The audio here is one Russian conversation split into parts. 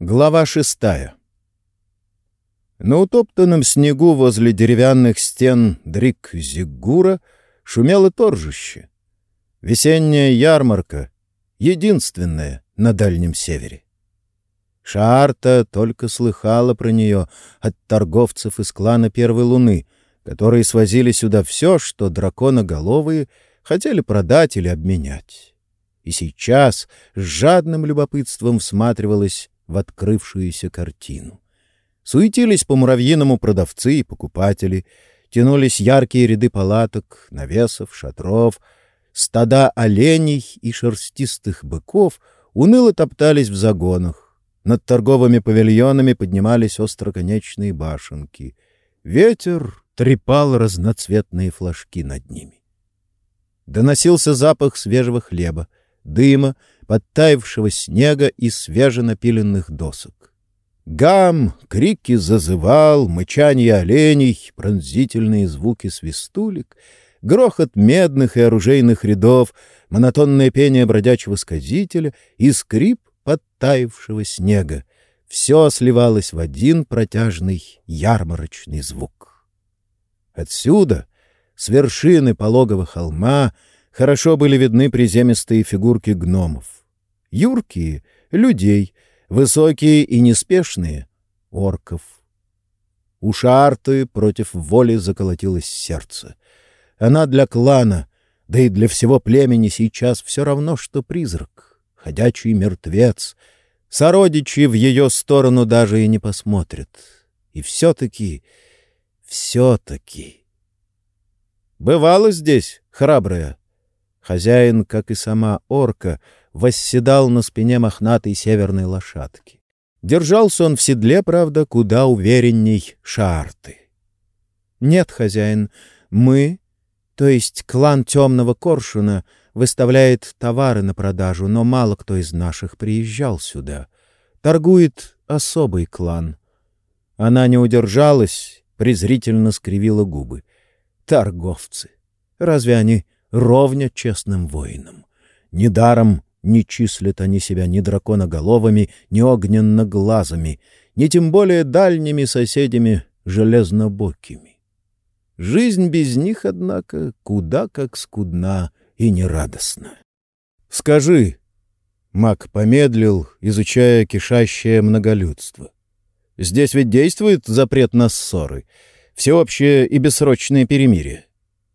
Глава шестая На утоптанном снегу возле деревянных стен Дрик-Зигура шумело торжище. Весенняя ярмарка, единственная на Дальнем Севере. Шаарта только слыхала про нее от торговцев из клана Первой Луны, которые свозили сюда все, что драконоголовые хотели продать или обменять. И сейчас с жадным любопытством всматривалась в открывшуюся картину. Суетились по муравьиному продавцы и покупатели, тянулись яркие ряды палаток, навесов, шатров, стада оленей и шерстистых быков уныло топтались в загонах. Над торговыми павильонами поднимались остроконечные башенки. Ветер трепал разноцветные флажки над ними. Доносился запах свежего хлеба, дыма, подтаявшего снега и свеженапиленных досок. Гам, крики зазывал, мычание оленей, пронзительные звуки свистулек, грохот медных и оружейных рядов, монотонное пение бродячего сказителя и скрип подтаявшего снега. Все сливалось в один протяжный ярмарочный звук. Отсюда, с вершины пологого холма, хорошо были видны приземистые фигурки гномов. Юркие — людей, высокие и неспешные — орков. У Шарты против воли заколотилось сердце. Она для клана, да и для всего племени сейчас все равно, что призрак, ходячий мертвец. Сородичи в ее сторону даже и не посмотрят. И все-таки, все-таки... Бывало здесь, храбрая. Хозяин, как и сама орка, — восседал на спине мохнатой северной лошадки. Держался он в седле, правда, куда уверенней шарты. «Нет, хозяин, мы, то есть клан Темного Коршуна, выставляет товары на продажу, но мало кто из наших приезжал сюда. Торгует особый клан». Она не удержалась, презрительно скривила губы. «Торговцы! Разве они ровня честным воинам? Недаром не числят они себя ни драконоголовыми, ни огненноглазыми, ни тем более дальними соседями железнобокими. Жизнь без них, однако, куда как скудна и нерадостна. — Скажи, — маг помедлил, изучая кишащее многолюдство, — здесь ведь действует запрет на ссоры, всеобщее и бессрочное перемирие?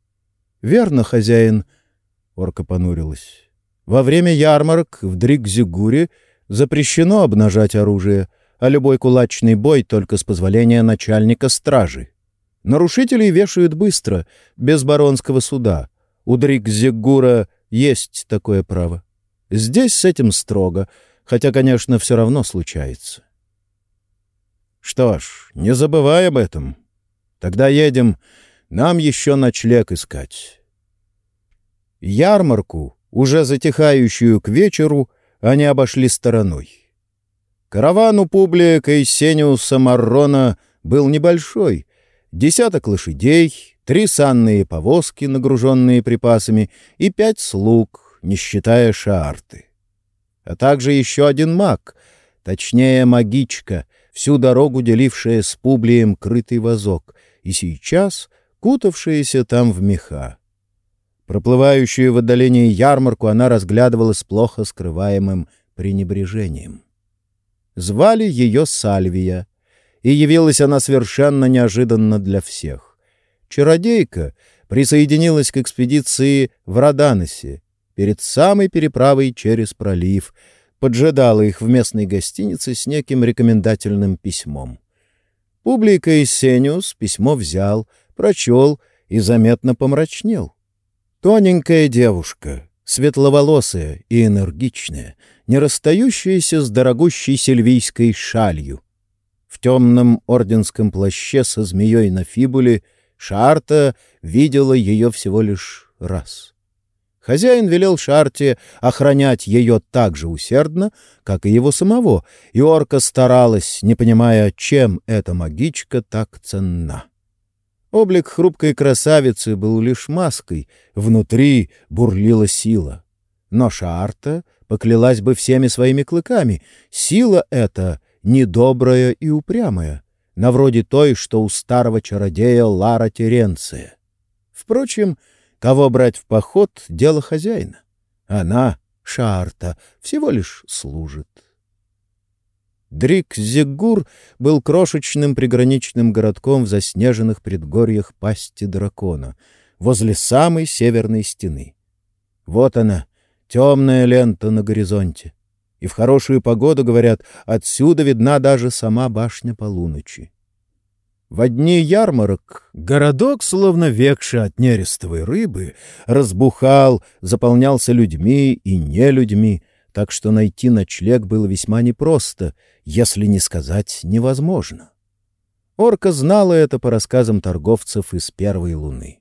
— Верно, хозяин, — орка понурилась. Во время ярмарок в Дрикзюгуре запрещено обнажать оружие, а любой кулачный бой только с позволения начальника стражи. Нарушителей вешают быстро, без баронского суда. У Дрикзюгура есть такое право. Здесь с этим строго, хотя, конечно, все равно случается. Что ж, не забывай об этом. Тогда едем, нам еще ночлег искать. Ярмарку уже затихающую к вечеру, они обошли стороной. Караван у Публия Кайсениуса Маррона был небольшой. Десяток лошадей, три санные повозки, нагруженные припасами, и пять слуг, не считая шарты. А также еще один маг, точнее магичка, всю дорогу делившая с Публием крытый вазок, и сейчас кутавшаяся там в меха. Проплывающую в отдалении ярмарку она разглядывала с плохо скрываемым пренебрежением. Звали ее Сальвия, и явилась она совершенно неожиданно для всех. Чародейка присоединилась к экспедиции в Раданосе перед самой переправой через пролив, поджидала их в местной гостинице с неким рекомендательным письмом. Публика Сениус письмо взял, прочел и заметно помрачнел. Тоненькая девушка, светловолосая и энергичная, не расстающаяся с дорогущей сельвийской шалью. В темном орденском плаще со змеей на фибуле Шарта видела ее всего лишь раз. Хозяин велел Шарте охранять ее так же усердно, как и его самого, и орка старалась, не понимая, чем эта магичка так ценна. Облик хрупкой красавицы был лишь маской, внутри бурлила сила. Но Шарта поклялась бы всеми своими клыками. Сила эта недобрая и упрямая, на вроде той, что у старого чародея Лара Теренция. Впрочем, кого брать в поход — дело хозяина. Она, Шарта, всего лишь служит. Дрик-Зигур был крошечным приграничным городком в заснеженных предгорьях пасти дракона, возле самой северной стены. Вот она, темная лента на горизонте. И в хорошую погоду, говорят, отсюда видна даже сама башня полуночи. В дни ярмарок городок, словно векший от нерестовой рыбы, разбухал, заполнялся людьми и нелюдьми, так что найти ночлег было весьма непросто, если не сказать невозможно. Орка знала это по рассказам торговцев из первой луны.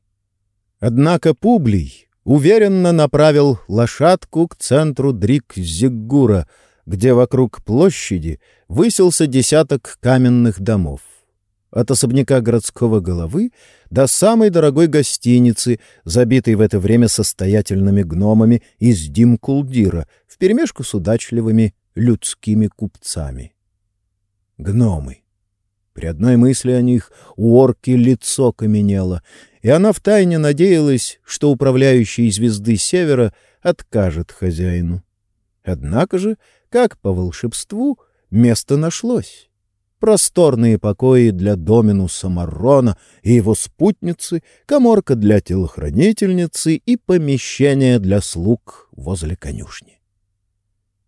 Однако Публий уверенно направил лошадку к центру Дрик-Зиггура, где вокруг площади высился десяток каменных домов от особняка городского головы до самой дорогой гостиницы, забитой в это время состоятельными гномами из Димкулдира, вперемешку с удачливыми людскими купцами. Гномы. При одной мысли о них у орки лицо каменело, и она втайне надеялась, что управляющий звезды Севера откажет хозяину. Однако же, как по волшебству, место нашлось просторные покои для Доминуса Маррона и его спутницы, коморка для телохранительницы и помещение для слуг возле конюшни.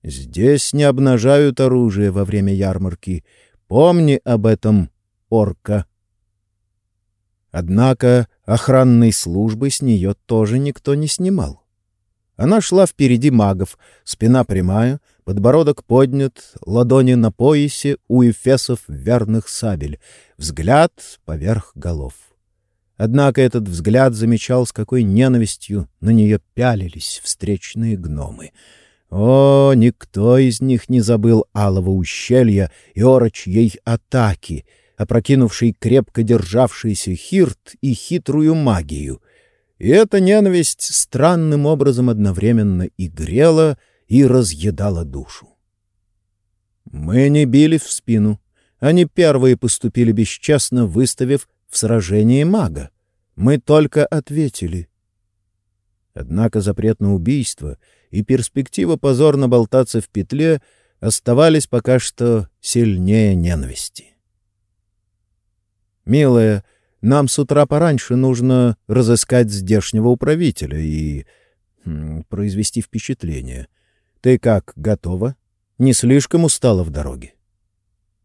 Здесь не обнажают оружие во время ярмарки. Помни об этом, орка. Однако охранной службы с нее тоже никто не снимал. Она шла впереди магов, спина прямая, подбородок поднят, ладони на поясе у эфесов верных сабель, взгляд поверх голов. Однако этот взгляд замечал, с какой ненавистью на нее пялились встречные гномы. О, никто из них не забыл алого ущелья и орочьей атаки, опрокинувшей крепко державшийся хирт и хитрую магию. И эта ненависть странным образом одновременно и грела, и разъедала душу. Мы не били в спину. Они первые поступили бесчестно, выставив в сражении мага. Мы только ответили. Однако запрет на убийство и перспектива позорно болтаться в петле оставались пока что сильнее ненависти. «Милая, нам с утра пораньше нужно разыскать здешнего управителя и произвести впечатление. Ты как, готова? Не слишком устала в дороге?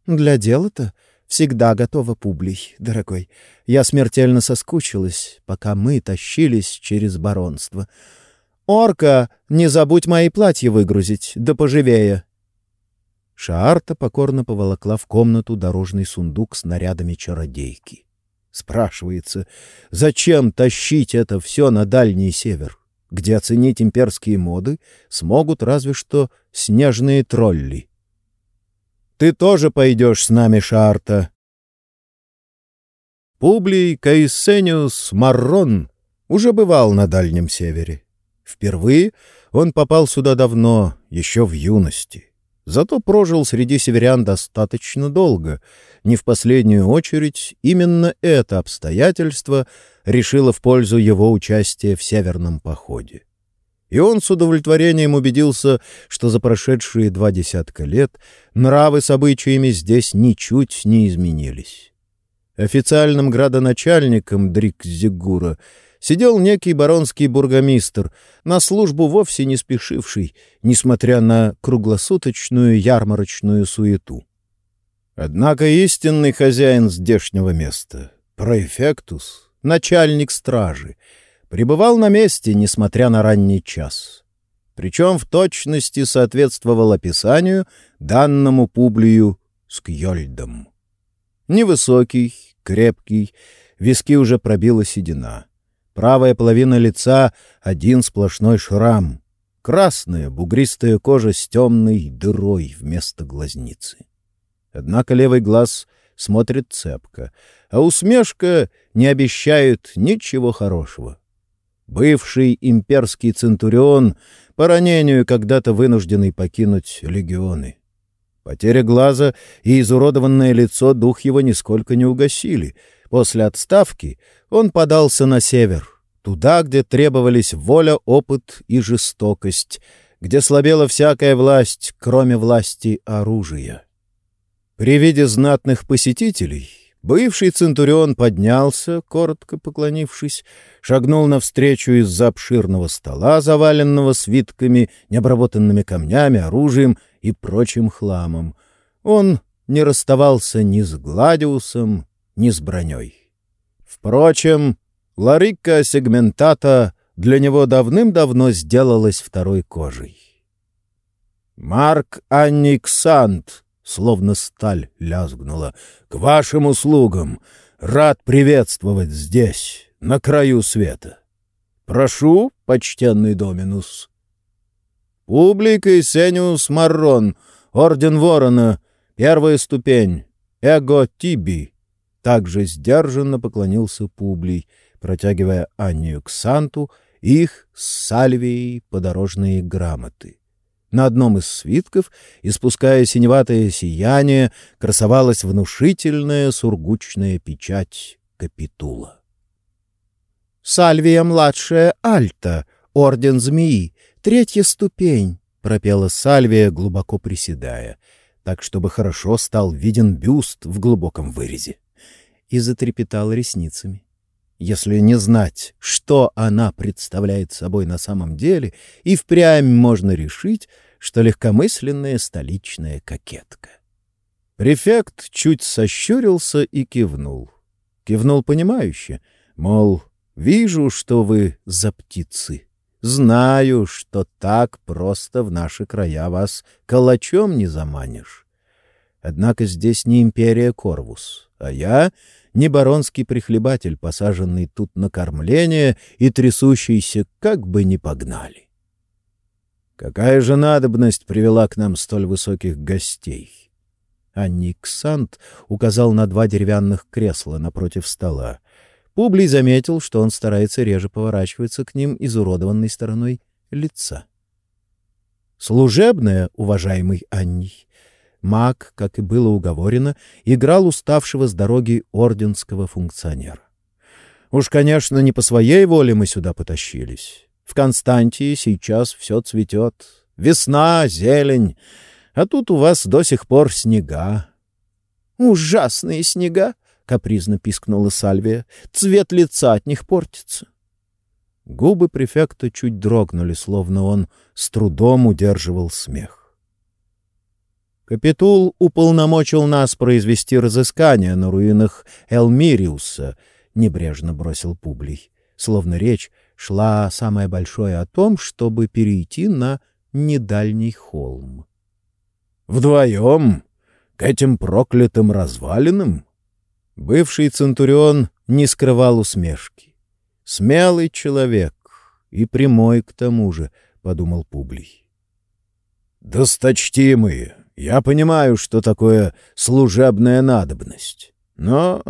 Для дела-то всегда готова, Публий, дорогой. Я смертельно соскучилась, пока мы тащились через баронство. Орка, не забудь мои платья выгрузить, да поживее. Шаарта покорно поволокла в комнату дорожный сундук с нарядами чародейки. Спрашивается, зачем тащить это все на Дальний Север? Где оценить имперские моды смогут разве что снежные тролли. «Ты тоже пойдешь с нами, Шарта!» Публий Каисениус Маррон уже бывал на Дальнем Севере. Впервые он попал сюда давно, еще в юности. Зато прожил среди северян достаточно долго. Не в последнюю очередь именно это обстоятельство решило в пользу его участия в северном походе. И он с удовлетворением убедился, что за прошедшие два десятка лет нравы с обычаями здесь ничуть не изменились. Официальным градоначальником Дрикзигура — сидел некий баронский бургомистр, на службу вовсе не спешивший, несмотря на круглосуточную ярмарочную суету. Однако истинный хозяин здешнего места, проэфектус, начальник стражи, пребывал на месте, несмотря на ранний час. Причем в точности соответствовал описанию, данному Публию Скьольдом. Невысокий, крепкий, виски уже пробила седина. Правая половина лица — один сплошной шрам. Красная, бугристая кожа с темной дырой вместо глазницы. Однако левый глаз смотрит цепко, а усмешка не обещает ничего хорошего. Бывший имперский центурион, по ранению когда-то вынужденный покинуть легионы. Потеря глаза и изуродованное лицо дух его нисколько не угасили. После отставки он подался на север, туда, где требовались воля, опыт и жестокость, где слабела всякая власть, кроме власти оружия. При виде знатных посетителей бывший Центурион поднялся, коротко поклонившись, шагнул навстречу из-за обширного стола, заваленного свитками, необработанными камнями, оружием и прочим хламом. Он не расставался ни с Гладиусом, ни с броней. Впрочем, Ларика сегментата для него давным-давно сделалась второй кожей. «Марк Анниксант», словно сталь лязгнула, — «к вашим услугам! Рад приветствовать здесь, на краю света! Прошу, почтенный Доминус!» «Публикой Сениус Маррон, Орден Ворона, первая ступень, Эго Тиби», также сдержанно поклонился Публий — протягивая Аннию к Санту их с Сальвией подорожные грамоты. На одном из свитков, испуская синеватое сияние, красовалась внушительная сургучная печать капитула. «Сальвия-младшая Альта, орден змеи, третья ступень», — пропела Сальвия, глубоко приседая, так, чтобы хорошо стал виден бюст в глубоком вырезе, и затрепетала ресницами. Если не знать, что она представляет собой на самом деле, и впрямь можно решить, что легкомысленная столичная кокетка. Префект чуть сощурился и кивнул. Кивнул понимающе, мол, вижу, что вы за птицы. Знаю, что так просто в наши края вас калачом не заманишь. Однако здесь не империя Корвус, а я не баронский прихлебатель, посаженный тут на кормление и трясущийся, как бы ни погнали. Какая же надобность привела к нам столь высоких гостей? А Никсант указал на два деревянных кресла напротив стола. Публий заметил, что он старается реже поворачиваться к ним изуродованной стороной лица. «Служебная, уважаемый Анний, Маг, как и было уговорено, играл уставшего с дороги орденского функционера. Уж, конечно, не по своей воле мы сюда потащились. В Константии сейчас все цветет. Весна, зелень. А тут у вас до сих пор снега. — Ужасные снега! — капризно пискнула Сальвия. — Цвет лица от них портится. Губы префекта чуть дрогнули, словно он с трудом удерживал смех. Капитул уполномочил нас произвести разыскание на руинах Элмириуса, — небрежно бросил Публий, словно речь шла самое большое о том, чтобы перейти на недальний холм. — Вдвоем? К этим проклятым развалинам? Бывший Центурион не скрывал усмешки. Смелый человек и прямой к тому же, — подумал Публий. — Досточтимые! Я понимаю, что такое служебная надобность. Но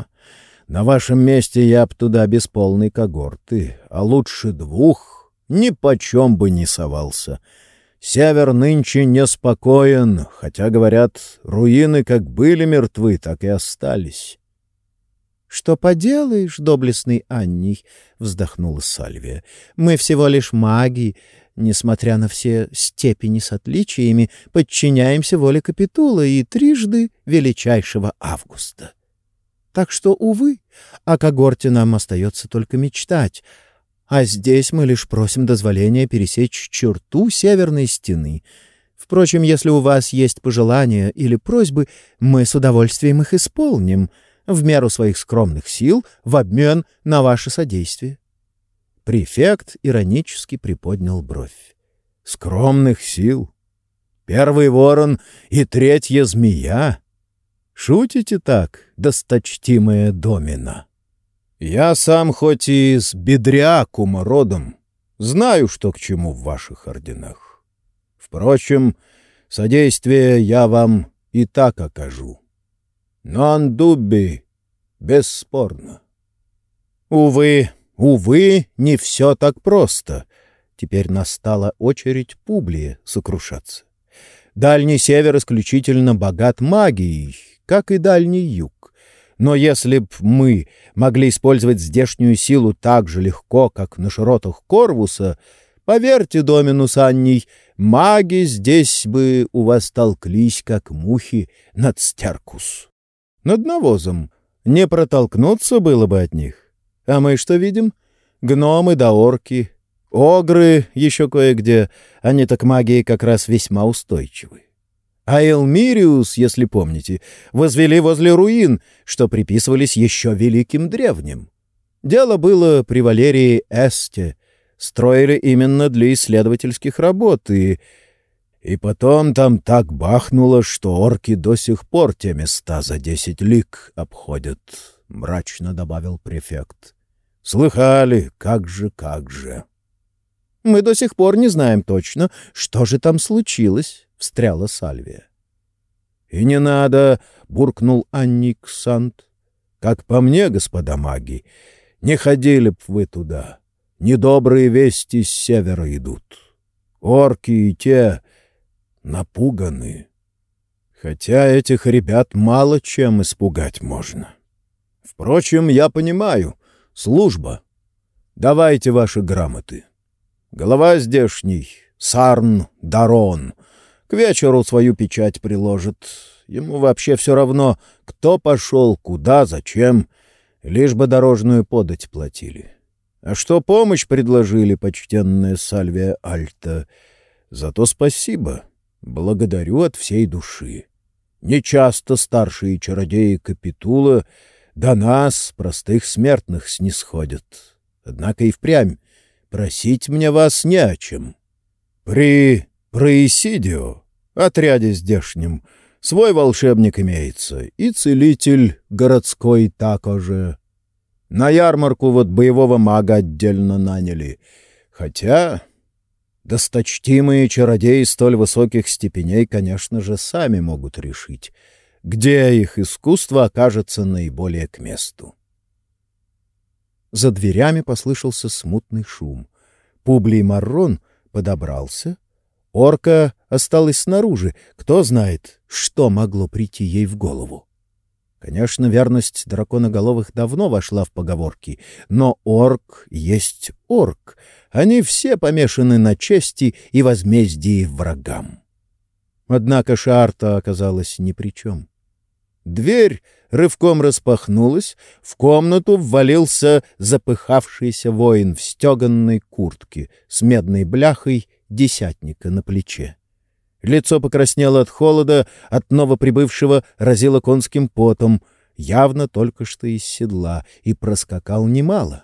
на вашем месте я б туда без полной когорты, а лучше двух, ни почем бы не совался. Север нынче неспокоен, хотя, говорят, руины как были мертвы, так и остались. — Что поделаешь, доблестный Анний, — вздохнула Сальвия, — мы всего лишь маги, несмотря на все степени с отличиями, подчиняемся воле Капитула и трижды величайшего Августа. Так что, увы, о когорте нам остается только мечтать, а здесь мы лишь просим дозволения пересечь черту северной стены. Впрочем, если у вас есть пожелания или просьбы, мы с удовольствием их исполним, в меру своих скромных сил, в обмен на ваше содействие. Префект иронически приподнял бровь. «Скромных сил! Первый ворон и третья змея! Шутите так, досточтимая домина? Я сам хоть и из Бедриакума родом, знаю, что к чему в ваших орденах. Впрочем, содействие я вам и так окажу. Но Андубби бесспорно. Увы, Увы, не все так просто. Теперь настала очередь Публия сокрушаться. Дальний север исключительно богат магией, как и дальний юг. Но если б мы могли использовать здешнюю силу так же легко, как на широтах Корвуса, поверьте, Доминус Анний, маги здесь бы у вас толклись, как мухи над стеркус. Над навозом. Не протолкнуться было бы от них. А мы что видим? Гномы да орки, огры еще кое-где. Они так магии как раз весьма устойчивы. А Элмириус, если помните, возвели возле руин, что приписывались еще великим древним. Дело было при Валерии Эсте. Строили именно для исследовательских работ, и... И потом там так бахнуло, что орки до сих пор те места за десять лик обходят, — мрачно добавил префект. Слыхали, как же, как же. — Мы до сих пор не знаем точно, что же там случилось, — встряла Сальвия. — И не надо, — буркнул Анник Сант. — Как по мне, господа маги, не ходили б вы туда. Недобрые вести с севера идут. Орки и те напуганы. Хотя этих ребят мало чем испугать можно. Впрочем, я понимаю, служба. Давайте ваши грамоты. Голова здешний, Сарн Дарон — к вечеру свою печать приложит. Ему вообще все равно, кто пошел, куда, зачем, лишь бы дорожную подать платили. А что помощь предложили, почтенная Сальвия Альта, зато спасибо, благодарю от всей души. Нечасто старшие чародеи Капитула до нас, простых смертных, снисходят. Однако и впрямь просить мне вас не о чем. При Происидио, отряде здешнем, свой волшебник имеется, и целитель городской также. На ярмарку вот боевого мага отдельно наняли. Хотя досточтимые чародеи столь высоких степеней, конечно же, сами могут решить, где их искусство окажется наиболее к месту. За дверями послышался смутный шум. Публий Маррон подобрался — Орка осталась снаружи. Кто знает, что могло прийти ей в голову. Конечно, верность драконоголовых давно вошла в поговорки, но орк есть орк. Они все помешаны на чести и возмездии врагам. Однако Шарта оказалась ни при чем. Дверь рывком распахнулась, в комнату ввалился запыхавшийся воин в стеганной куртке с медной бляхой десятника на плече. Лицо покраснело от холода, от новоприбывшего разило конским потом, явно только что из седла, и проскакал немало.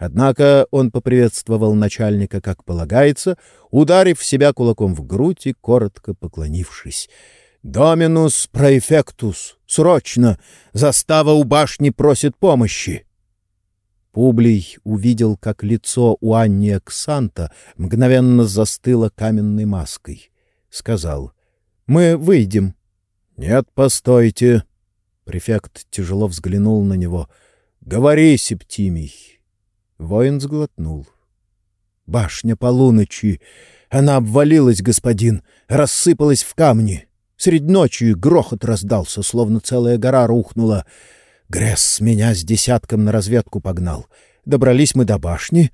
Однако он поприветствовал начальника, как полагается, ударив себя кулаком в грудь и коротко поклонившись. «Доминус проэфектус! Срочно! Застава у башни просит помощи!» Публий увидел, как лицо у Анни Аксанта мгновенно застыло каменной маской. Сказал, «Мы выйдем». «Нет, постойте». Префект тяжело взглянул на него. «Говори, Септимий». Воин сглотнул. «Башня полуночи. Она обвалилась, господин, рассыпалась в камни. Средь ночи грохот раздался, словно целая гора рухнула. Гресс меня с десятком на разведку погнал. Добрались мы до башни.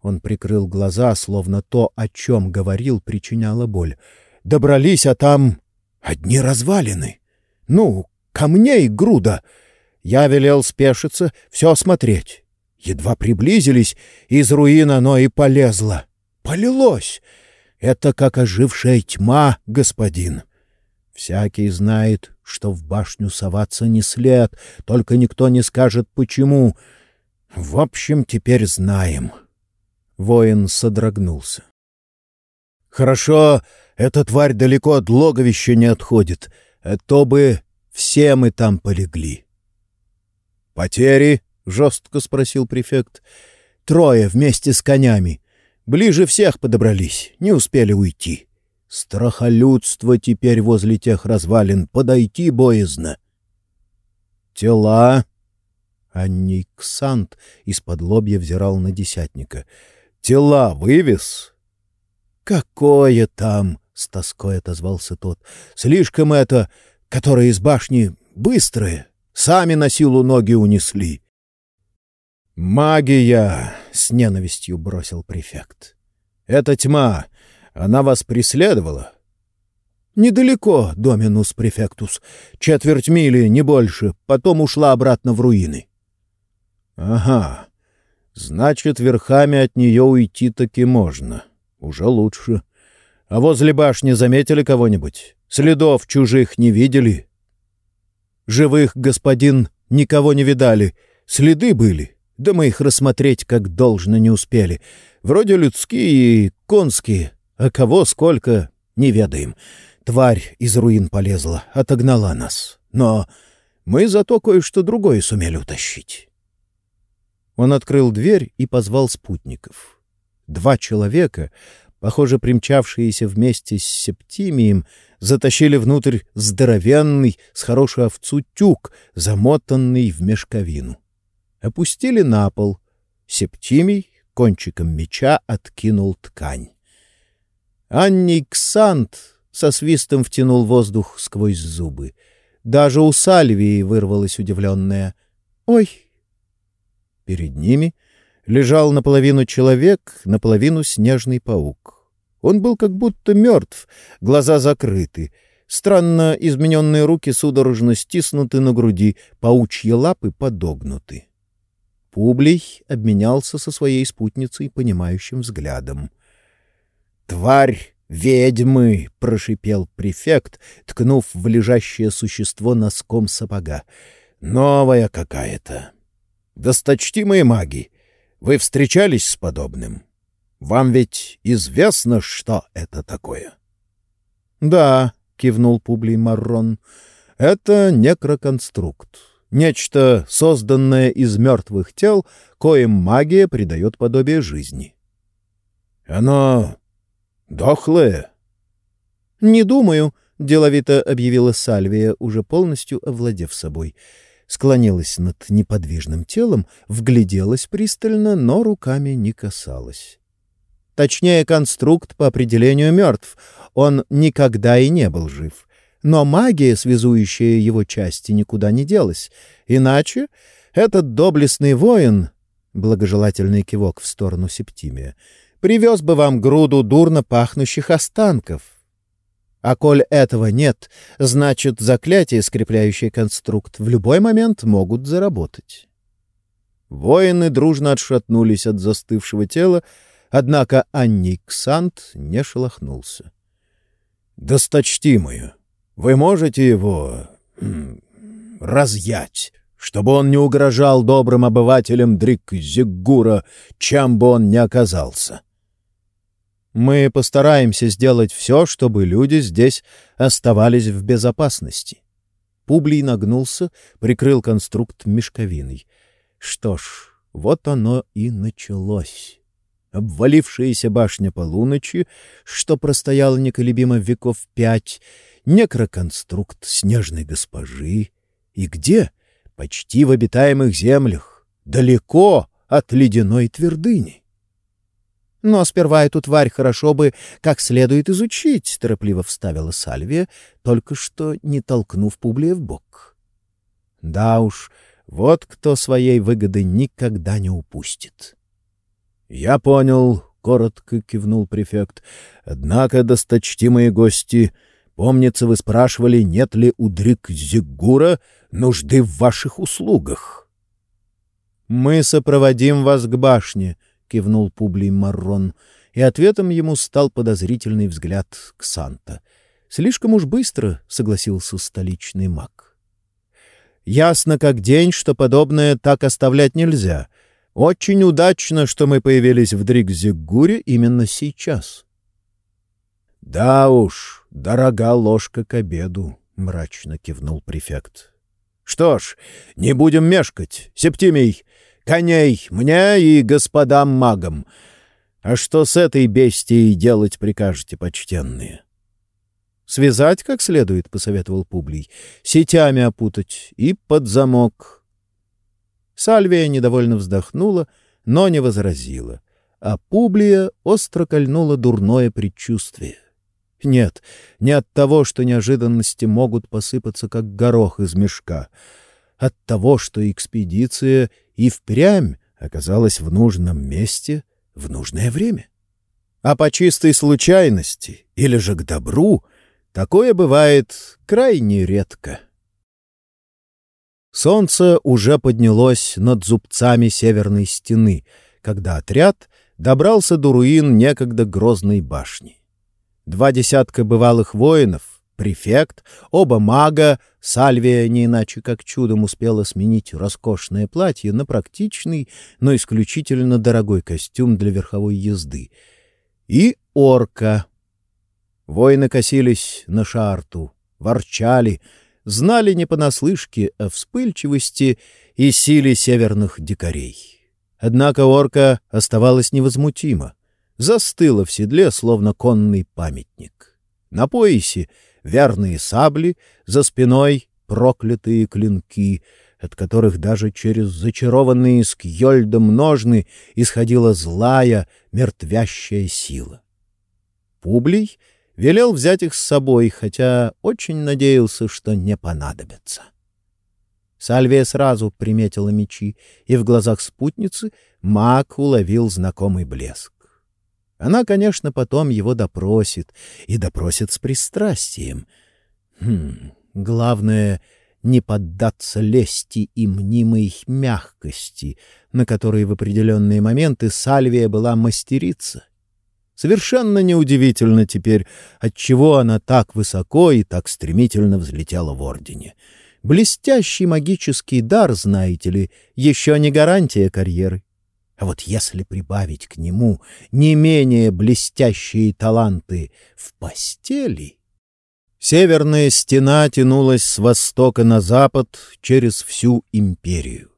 Он прикрыл глаза, словно то, о чем говорил, причиняло боль. Добрались, а там одни развалины. Ну, камней груда. Я велел спешиться, все осмотреть. Едва приблизились, из руин оно и полезло. Полилось. Это как ожившая тьма, господин. Всякий знает, что в башню соваться не след, только никто не скажет, почему. В общем, теперь знаем. Воин содрогнулся. Хорошо, эта тварь далеко от логовища не отходит, а то бы все мы там полегли. «Потери?» — жестко спросил префект. «Трое вместе с конями. Ближе всех подобрались, не успели уйти. Страхолюдство теперь возле тех развалин, подойти боязно. Тела... Анниксант из-под лобья взирал на десятника. Тела вывез? Какое там? с тоской отозвался тот. «Слишком это, которые из башни, быстрые, сами на силу ноги унесли». «Магия!» — с ненавистью бросил префект. «Это тьма. Она вас преследовала?» «Недалеко, Доминус префектус. Четверть мили, не больше. Потом ушла обратно в руины». «Ага. Значит, верхами от нее уйти таки можно. Уже лучше. А возле башни заметили кого-нибудь? Следов чужих не видели? Живых, господин, никого не видали. Следы были. Да мы их рассмотреть как должно не успели. Вроде людские и конские. А кого сколько, не ведаем. Тварь из руин полезла, отогнала нас. Но мы зато кое-что другое сумели утащить. Он открыл дверь и позвал спутников. Два человека, похоже, примчавшиеся вместе с Септимием, затащили внутрь здоровенный, с хорошей овцу тюк, замотанный в мешковину. Опустили на пол. Септимий кончиком меча откинул ткань. Анний Ксант со свистом втянул воздух сквозь зубы. Даже у Сальвии вырвалась удивленная «Ой!» Перед ними лежал наполовину человек, наполовину снежный паук. Он был как будто мертв, глаза закрыты, странно измененные руки судорожно стиснуты на груди, паучьи лапы подогнуты. Публий обменялся со своей спутницей понимающим взглядом. «Тварь ведьмы!» — прошипел префект, ткнув в лежащее существо носком сапога. «Новая какая-то!» Досточтимые маги, вы встречались с подобным? Вам ведь известно, что это такое? — Да, — кивнул Публий Маррон, — это некроконструкт. Нечто, созданное из мертвых тел, коим магия придает подобие жизни. — Оно дохлое? — Не думаю, — деловито объявила Сальвия, уже полностью овладев собой склонилась над неподвижным телом, вгляделась пристально, но руками не касалась. Точнее, конструкт по определению мертв. Он никогда и не был жив. Но магия, связующая его части, никуда не делась. Иначе этот доблестный воин, благожелательный кивок в сторону Септимия, привез бы вам груду дурно пахнущих останков, а коль этого нет, значит, заклятие, скрепляющее конструкт, в любой момент могут заработать. Воины дружно отшатнулись от застывшего тела, однако Анниксант не шелохнулся. — Досточтимую, вы можете его разъять, чтобы он не угрожал добрым обывателям Дрик-Зиггура, чем бы он ни оказался? Мы постараемся сделать все, чтобы люди здесь оставались в безопасности. Публий нагнулся, прикрыл конструкт мешковиной. Что ж, вот оно и началось. Обвалившаяся башня полуночи, что простояла неколебимо веков пять, некроконструкт снежной госпожи. И где? Почти в обитаемых землях, далеко от ледяной твердыни. Но сперва эту тварь хорошо бы как следует изучить, — торопливо вставила Сальвия, только что не толкнув Публия в бок. Да уж, вот кто своей выгоды никогда не упустит. — Я понял, — коротко кивнул префект. — Однако, досточтимые гости, помнится, вы спрашивали, нет ли у Дрик Зигура нужды в ваших услугах. — Мы сопроводим вас к башне, — кивнул Публий Маррон, и ответом ему стал подозрительный взгляд Ксанта. «Слишком уж быстро», — согласился столичный маг. «Ясно как день, что подобное так оставлять нельзя. Очень удачно, что мы появились в Дригзигуре именно сейчас». «Да уж, дорога ложка к обеду», — мрачно кивнул префект. «Что ж, не будем мешкать. Септимий, Коней мне и господам магам. А что с этой бестией делать прикажете, почтенные? — Связать как следует, — посоветовал Публий, — сетями опутать и под замок. Сальвия недовольно вздохнула, но не возразила, а Публия остро кольнуло дурное предчувствие. Нет, не от того, что неожиданности могут посыпаться, как горох из мешка. От того, что экспедиция и впрямь оказалась в нужном месте в нужное время. А по чистой случайности или же к добру такое бывает крайне редко. Солнце уже поднялось над зубцами северной стены, когда отряд добрался до руин некогда грозной башни. Два десятка бывалых воинов, префект, оба мага, Сальвия не иначе как чудом успела сменить роскошное платье на практичный, но исключительно дорогой костюм для верховой езды, и орка. Воины косились на шарту, ворчали — знали не понаслышке о вспыльчивости и силе северных дикарей. Однако орка оставалась невозмутима, застыла в седле, словно конный памятник. На поясе верные сабли, за спиной проклятые клинки, от которых даже через зачарованные скьёльдом ножны исходила злая, мертвящая сила. Публий — велел взять их с собой, хотя очень надеялся, что не понадобятся. Сальвия сразу приметила мечи, и в глазах спутницы маг уловил знакомый блеск. Она, конечно, потом его допросит, и допросит с пристрастием. Хм, главное — не поддаться лести и мнимой мягкости, на которые в определенные моменты Сальвия была мастерица — Совершенно неудивительно теперь, отчего она так высоко и так стремительно взлетела в Ордене. Блестящий магический дар, знаете ли, еще не гарантия карьеры. А вот если прибавить к нему не менее блестящие таланты в постели... Северная стена тянулась с востока на запад через всю империю.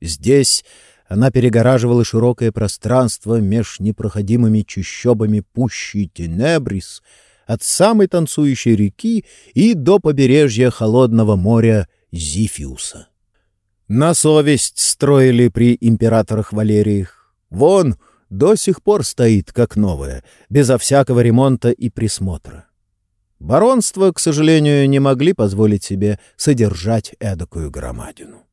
Здесь она перегораживала широкое пространство меж непроходимыми чащобами пущей Тенебрис от самой танцующей реки и до побережья холодного моря Зифиуса. На совесть строили при императорах Валериях. Вон до сих пор стоит как новое, безо всякого ремонта и присмотра. Баронства, к сожалению, не могли позволить себе содержать эдакую громадину.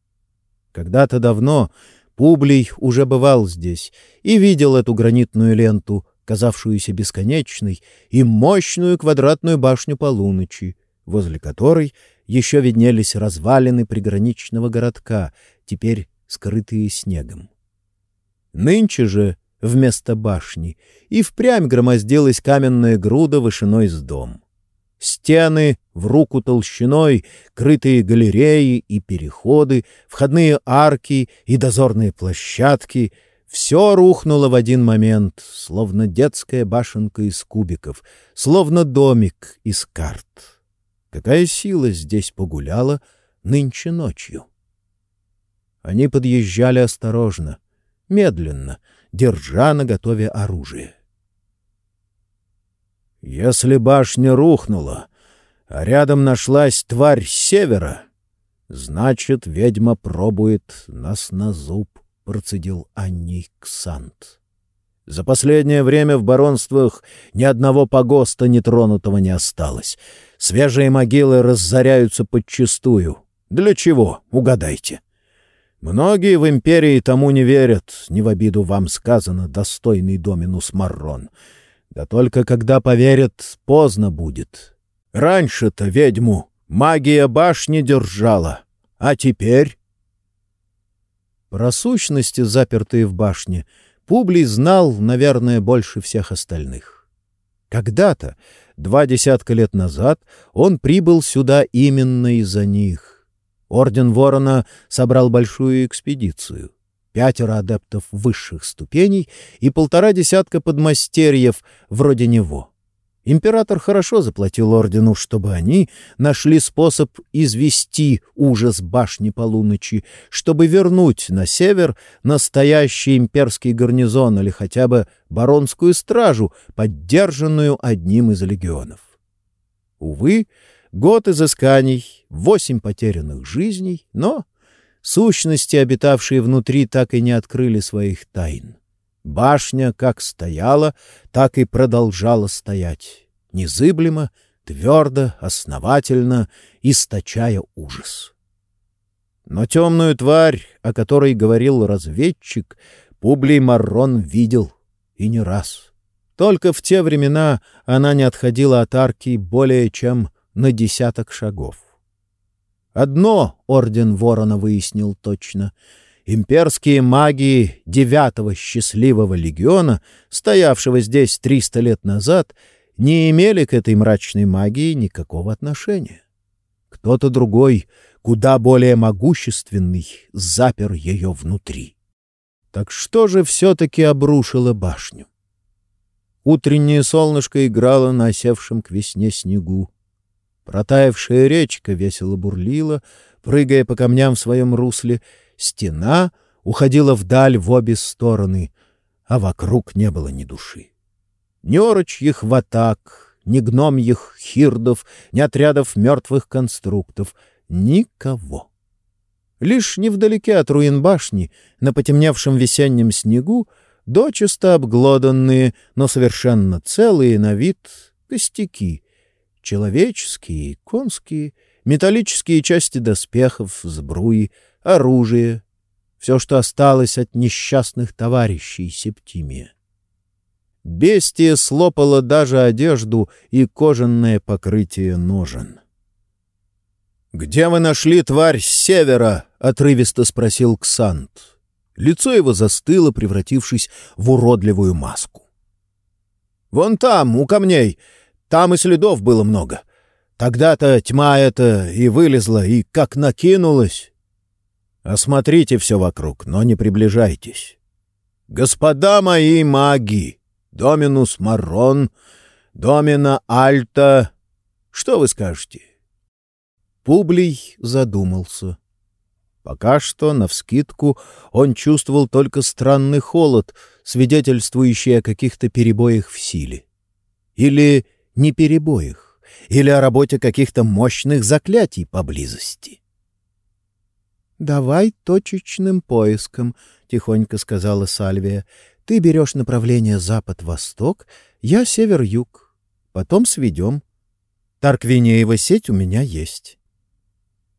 Когда-то давно Публий уже бывал здесь и видел эту гранитную ленту, казавшуюся бесконечной, и мощную квадратную башню полуночи, возле которой еще виднелись развалины приграничного городка, теперь скрытые снегом. Нынче же вместо башни и впрямь громоздилась каменная груда вышиной с дом. Стены в руку толщиной, крытые галереи и переходы, входные арки и дозорные площадки — все рухнуло в один момент, словно детская башенка из кубиков, словно домик из карт. Какая сила здесь погуляла нынче ночью? Они подъезжали осторожно, медленно, держа наготове оружие. Если башня рухнула, а рядом нашлась тварь севера, значит, ведьма пробует нас на зуб, — процедил Анни Ксант. За последнее время в баронствах ни одного погоста нетронутого не осталось. Свежие могилы разоряются подчистую. Для чего? Угадайте. Многие в империи тому не верят, не в обиду вам сказано, достойный доминус Маррон. Да только когда поверят, поздно будет. Раньше-то ведьму магия башни держала, а теперь... Про сущности, запертые в башне, Публий знал, наверное, больше всех остальных. Когда-то, два десятка лет назад, он прибыл сюда именно из-за них. Орден Ворона собрал большую экспедицию — пятеро адептов высших ступеней и полтора десятка подмастерьев вроде него. Император хорошо заплатил ордену, чтобы они нашли способ извести ужас башни полуночи, чтобы вернуть на север настоящий имперский гарнизон или хотя бы баронскую стражу, поддержанную одним из легионов. Увы, год изысканий, восемь потерянных жизней, но Сущности, обитавшие внутри, так и не открыли своих тайн. Башня как стояла, так и продолжала стоять. незыблемо, твердо, основательно, источая ужас. Но темную тварь, о которой говорил разведчик, Публий Маррон видел, и не раз. Только в те времена она не отходила от арки более чем на десяток шагов. Одно Орден Ворона выяснил точно. Имперские маги девятого счастливого легиона, стоявшего здесь триста лет назад, не имели к этой мрачной магии никакого отношения. Кто-то другой, куда более могущественный, запер ее внутри. Так что же все-таки обрушило башню? Утреннее солнышко играло на осевшем к весне снегу. Протаявшая речка весело бурлила, прыгая по камням в своем русле. Стена уходила вдаль в обе стороны, а вокруг не было ни души. Ни орочьих ватак, ни гномьих хирдов, ни отрядов мертвых конструктов. Никого. Лишь невдалеке от руин башни, на потемневшем весеннем снегу, дочисто обглоданные, но совершенно целые на вид костяки — человеческие, конские, металлические части доспехов, сбруи, оружие, все, что осталось от несчастных товарищей Септимия. Бестия слопало даже одежду и кожаное покрытие ножен. «Где вы нашли тварь с севера?» — отрывисто спросил Ксант. Лицо его застыло, превратившись в уродливую маску. «Вон там, у камней. Там и следов было много. Тогда-то тьма эта и вылезла, и как накинулась. Осмотрите все вокруг, но не приближайтесь. Господа мои маги, Доминус Маррон, Домина Альта, что вы скажете? Публий задумался. Пока что, навскидку, он чувствовал только странный холод, свидетельствующий о каких-то перебоях в силе. Или не перебоях или о работе каких-то мощных заклятий поблизости. «Давай точечным поиском», — тихонько сказала Сальвия. «Ты берешь направление запад-восток, я север-юг. Потом сведем. Тарквинеева сеть у меня есть».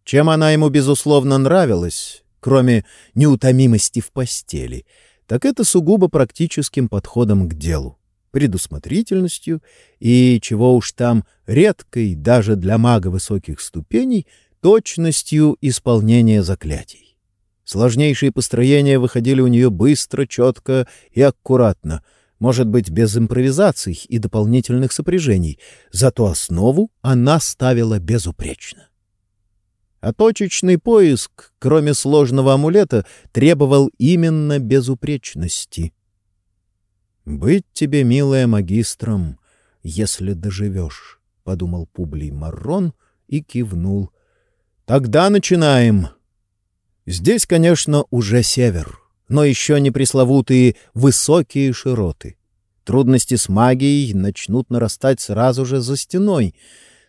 Чем она ему, безусловно, нравилась, кроме неутомимости в постели, так это сугубо практическим подходом к делу предусмотрительностью и, чего уж там, редкой даже для мага высоких ступеней, точностью исполнения заклятий. Сложнейшие построения выходили у нее быстро, четко и аккуратно, может быть, без импровизаций и дополнительных сопряжений, зато основу она ставила безупречно. А точечный поиск, кроме сложного амулета, требовал именно безупречности — «Быть тебе, милая, магистром, если доживешь», — подумал Публий Маррон и кивнул. «Тогда начинаем». Здесь, конечно, уже север, но еще не пресловутые высокие широты. Трудности с магией начнут нарастать сразу же за стеной.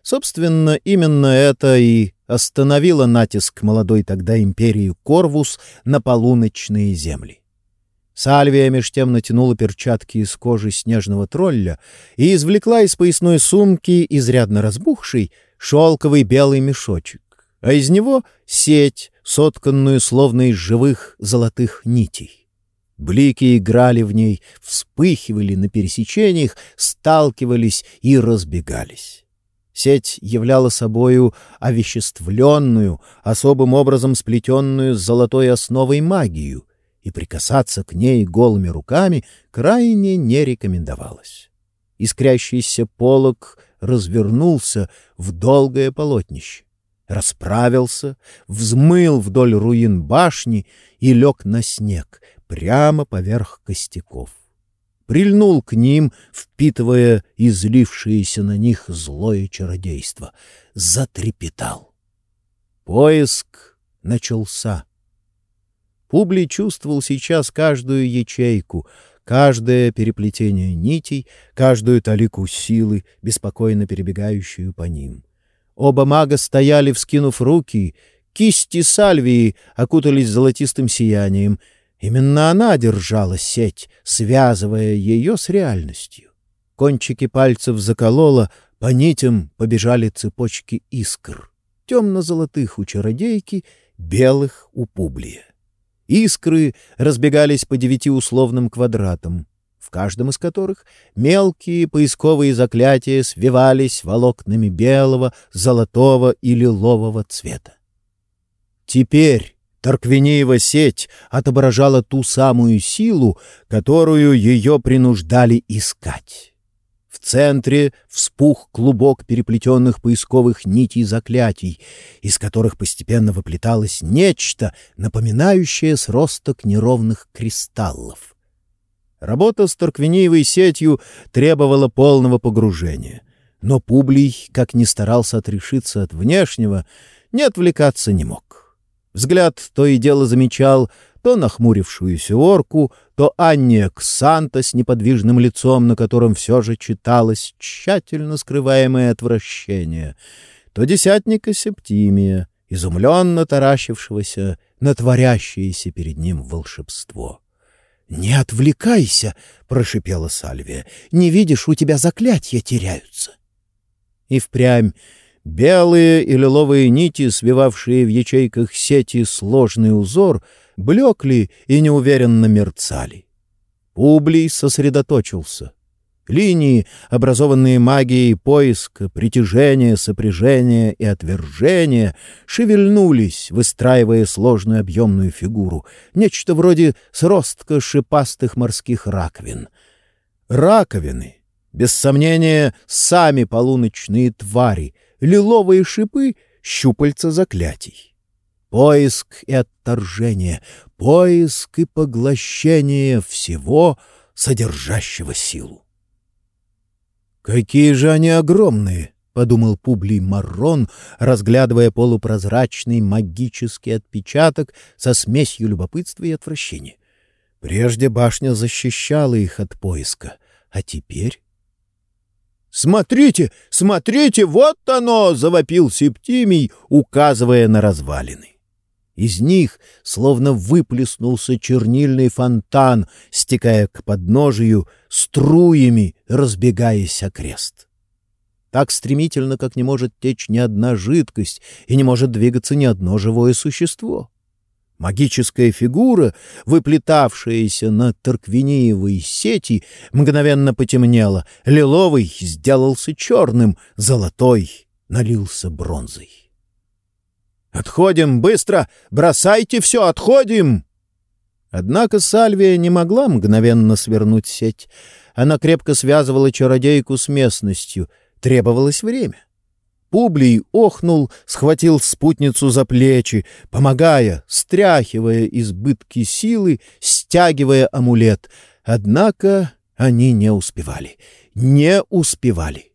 Собственно, именно это и остановило натиск молодой тогда империи Корвус на полуночные земли. Сальвия меж тем натянула перчатки из кожи снежного тролля и извлекла из поясной сумки, изрядно разбухший, шелковый белый мешочек, а из него сеть, сотканную словно из живых золотых нитей. Блики играли в ней, вспыхивали на пересечениях, сталкивались и разбегались. Сеть являла собою овеществленную, особым образом сплетенную с золотой основой магию — и прикасаться к ней голыми руками крайне не рекомендовалось. Искрящийся полог развернулся в долгое полотнище, расправился, взмыл вдоль руин башни и лег на снег, прямо поверх костяков. Прильнул к ним, впитывая излившееся на них злое чародейство. Затрепетал. Поиск начался. Публий чувствовал сейчас каждую ячейку, каждое переплетение нитей, каждую талику силы, беспокойно перебегающую по ним. Оба мага стояли, вскинув руки, кисти сальвии окутались золотистым сиянием. Именно она держала сеть, связывая ее с реальностью. Кончики пальцев закололо, по нитям побежали цепочки искр. Темно-золотых у чародейки, белых у Публия. Искры разбегались по девяти условным квадратам, в каждом из которых мелкие поисковые заклятия свивались волокнами белого, золотого и лилового цвета. Теперь Тарквинеева сеть отображала ту самую силу, которую ее принуждали искать. В центре вспух клубок переплетенных поисковых нитей заклятий, из которых постепенно выплеталось нечто, напоминающее сросток неровных кристаллов. Работа с торквинеевой сетью требовала полного погружения. Но Публий, как ни старался отрешиться от внешнего, не отвлекаться не мог. Взгляд то и дело замечал то нахмурившуюся орку, то Анния Ксанта с неподвижным лицом, на котором все же читалось тщательно скрываемое отвращение, то десятника Септимия, изумленно таращившегося на творящееся перед ним волшебство. — Не отвлекайся! — прошипела Сальвия. — Не видишь, у тебя заклятия теряются. И впрямь белые и лиловые нити, свивавшие в ячейках сети сложный узор — блекли и неуверенно мерцали. Публий сосредоточился. Линии, образованные магией поиска, притяжения, сопряжения и отвержения, шевельнулись, выстраивая сложную объемную фигуру, нечто вроде сростка шипастых морских раковин. Раковины, без сомнения, сами полуночные твари, лиловые шипы — щупальца заклятий. Поиск и отторжение, поиск и поглощение всего, содержащего силу. «Какие же они огромные!» — подумал Публий Маррон, разглядывая полупрозрачный магический отпечаток со смесью любопытства и отвращения. Прежде башня защищала их от поиска, а теперь... «Смотрите, смотрите, вот оно!» — завопил Септимий, указывая на развалины. Из них словно выплеснулся чернильный фонтан, стекая к подножию, струями разбегаясь окрест. Так стремительно, как не может течь ни одна жидкость и не может двигаться ни одно живое существо. Магическая фигура, выплетавшаяся на торквиниевой сети, мгновенно потемнела, лиловый сделался черным, золотой налился бронзой. «Отходим, быстро! Бросайте все, отходим!» Однако Сальвия не могла мгновенно свернуть сеть. Она крепко связывала чародейку с местностью. Требовалось время. Публий охнул, схватил спутницу за плечи, помогая, стряхивая избытки силы, стягивая амулет. Однако они не успевали. Не успевали.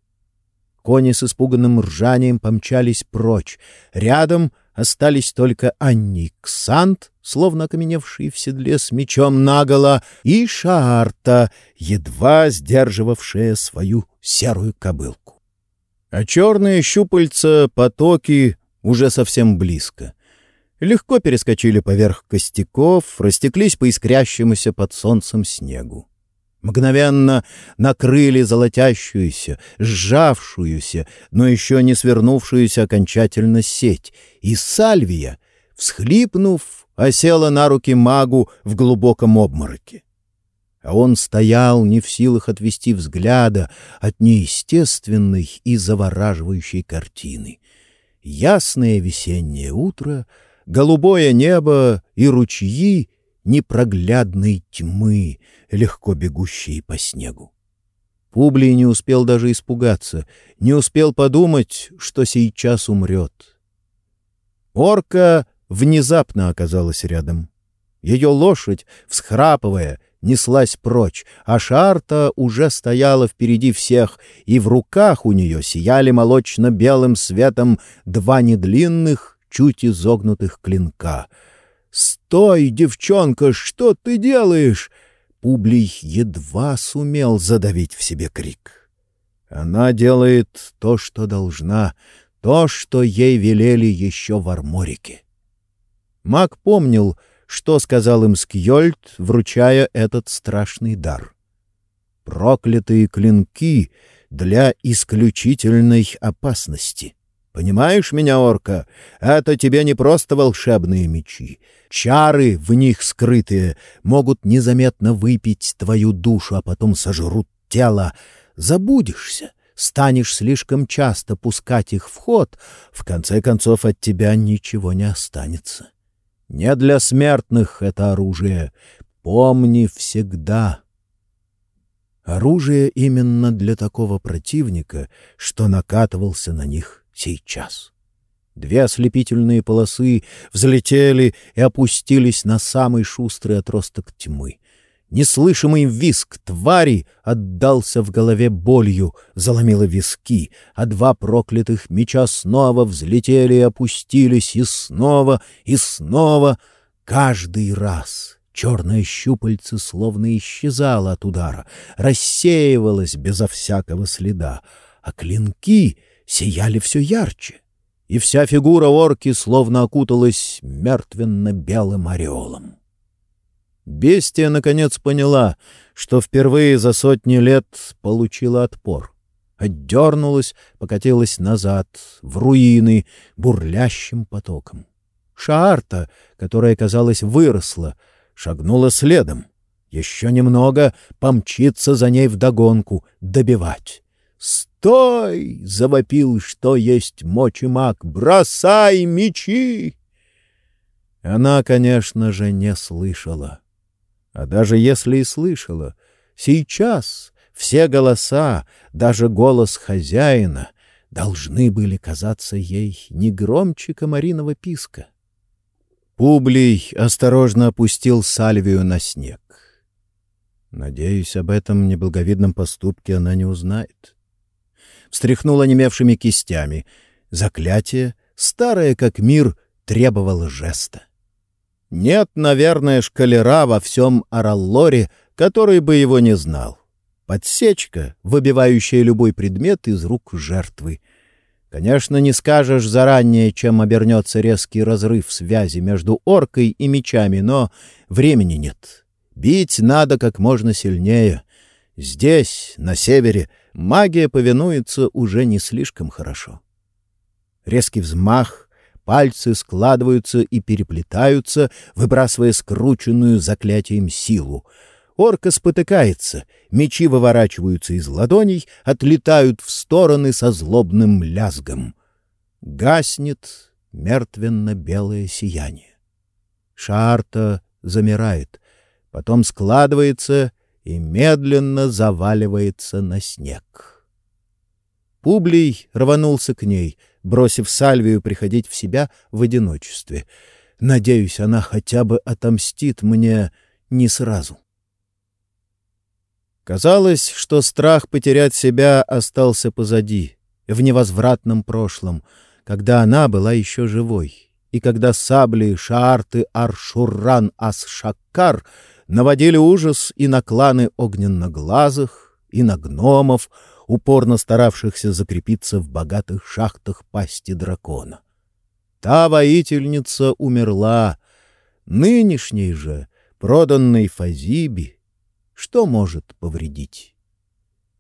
Кони с испуганным ржанием помчались прочь. Рядом Остались только Анни Ксант, словно окаменевший в седле с мечом наголо, и Шаарта, едва сдерживавшая свою серую кобылку. А черные щупальца, потоки уже совсем близко. Легко перескочили поверх костяков, растеклись по искрящемуся под солнцем снегу мгновенно накрыли золотящуюся, сжавшуюся, но еще не свернувшуюся окончательно сеть, и Сальвия, всхлипнув, осела на руки магу в глубоком обмороке. А он стоял не в силах отвести взгляда от неестественной и завораживающей картины. Ясное весеннее утро, голубое небо и ручьи непроглядной тьмы, легко бегущие по снегу. Публий не успел даже испугаться, не успел подумать, что сейчас умрет. Орка внезапно оказалась рядом. Ее лошадь, всхрапывая, неслась прочь, а Шарта уже стояла впереди всех, и в руках у нее сияли молочно-белым светом два недлинных, чуть изогнутых клинка — «Стой, девчонка, что ты делаешь?» Публий едва сумел задавить в себе крик. Она делает то, что должна, то, что ей велели еще в Арморике. Маг помнил, что сказал им Скьольд, вручая этот страшный дар. проклятые клинки для исключительной опасности. Понимаешь меня, орка? Это тебе не просто волшебные мечи. Чары в них скрытые могут незаметно выпить твою душу, а потом сожрут тело. Забудешься, станешь слишком часто пускать их в ход, в конце концов от тебя ничего не останется. Не для смертных это оружие. Помни всегда. Оружие именно для такого противника, что накатывался на них сейчас. Две ослепительные полосы взлетели и опустились на самый шустрый отросток тьмы. Неслышимый виск твари отдался в голове болью, заломило виски, а два проклятых меча снова взлетели и опустились, и снова, и снова, каждый раз. Черное щупальце словно исчезало от удара, рассеивалось безо всякого следа, а клинки сияли все ярче, и вся фигура орки словно окуталась мертвенно-белым ореолом. Бестия, наконец, поняла, что впервые за сотни лет получила отпор. Отдернулась, покатилась назад, в руины, бурлящим потоком. Шаарта, которая, казалось, выросла, шагнула следом. Еще немного помчиться за ней вдогонку, добивать. «Стой!» — завопил, что есть мочи маг. «Бросай мечи!» Она, конечно же, не слышала. А даже если и слышала, сейчас все голоса, даже голос хозяина, должны были казаться ей не громче комариного писка. Публий осторожно опустил Сальвию на снег. Надеюсь, об этом неблаговидном поступке она не узнает встряхнул онемевшими кистями. Заклятие, старое как мир, требовало жеста. Нет, наверное, шкалера во всем Араллоре, который бы его не знал. Подсечка, выбивающая любой предмет из рук жертвы. Конечно, не скажешь заранее, чем обернется резкий разрыв связи между оркой и мечами, но времени нет. Бить надо как можно сильнее. Здесь, на севере, магия повинуется уже не слишком хорошо. Резкий взмах, пальцы складываются и переплетаются, выбрасывая скрученную заклятием силу. Орка спотыкается, мечи выворачиваются из ладоней, отлетают в стороны со злобным лязгом. Гаснет мертвенно-белое сияние. Шарта замирает, потом складывается и медленно заваливается на снег. Публий рванулся к ней, бросив Сальвию приходить в себя в одиночестве. Надеюсь, она хотя бы отомстит мне не сразу. Казалось, что страх потерять себя остался позади, в невозвратном прошлом, когда она была еще живой, и когда сабли Шаарты Аршурран Ас-Шаккар — наводили ужас и на кланы огненноглазых, и на гномов, упорно старавшихся закрепиться в богатых шахтах пасти дракона. Та воительница умерла, нынешней же, проданной Фазиби, что может повредить?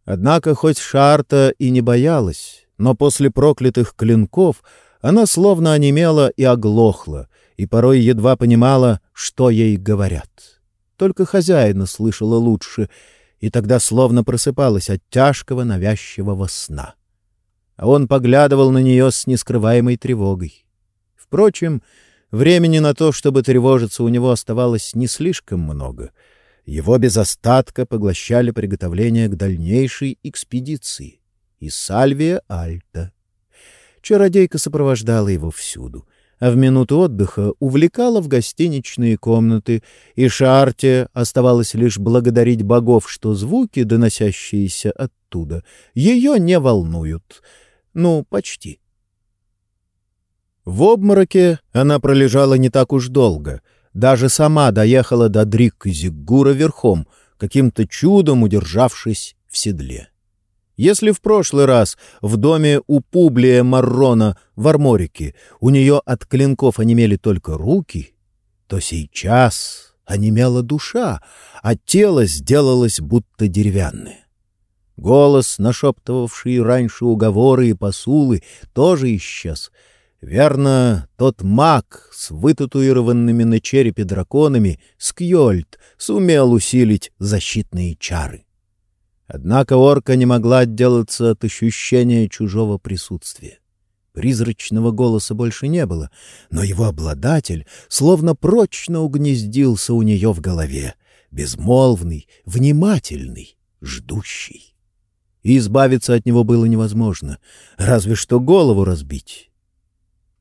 Однако хоть Шарта и не боялась, но после проклятых клинков она словно онемела и оглохла, и порой едва понимала, что ей говорят. Только хозяина слышала лучше, и тогда словно просыпалась от тяжкого навязчивого сна. А он поглядывал на нее с нескрываемой тревогой. Впрочем, времени на то, чтобы тревожиться, у него оставалось не слишком много. Его без остатка поглощали приготовления к дальнейшей экспедиции. И Сальвия Альта. Чародейка сопровождала его всюду — а в минуту отдыха увлекала в гостиничные комнаты, и Шарте оставалось лишь благодарить богов, что звуки, доносящиеся оттуда, ее не волнуют. Ну, почти. В обмороке она пролежала не так уж долго, даже сама доехала до Дрик-Зиггура верхом, каким-то чудом удержавшись в седле. Если в прошлый раз в доме у Публия Маррона в Арморике у нее от клинков онемели только руки, то сейчас онемела душа, а тело сделалось будто деревянное. Голос, нашептывавший раньше уговоры и посулы, тоже исчез. Верно, тот маг с вытатуированными на черепе драконами, Скьольд, сумел усилить защитные чары. Однако орка не могла отделаться от ощущения чужого присутствия. Призрачного голоса больше не было, но его обладатель словно прочно угнездился у нее в голове, безмолвный, внимательный, ждущий. И избавиться от него было невозможно, разве что голову разбить.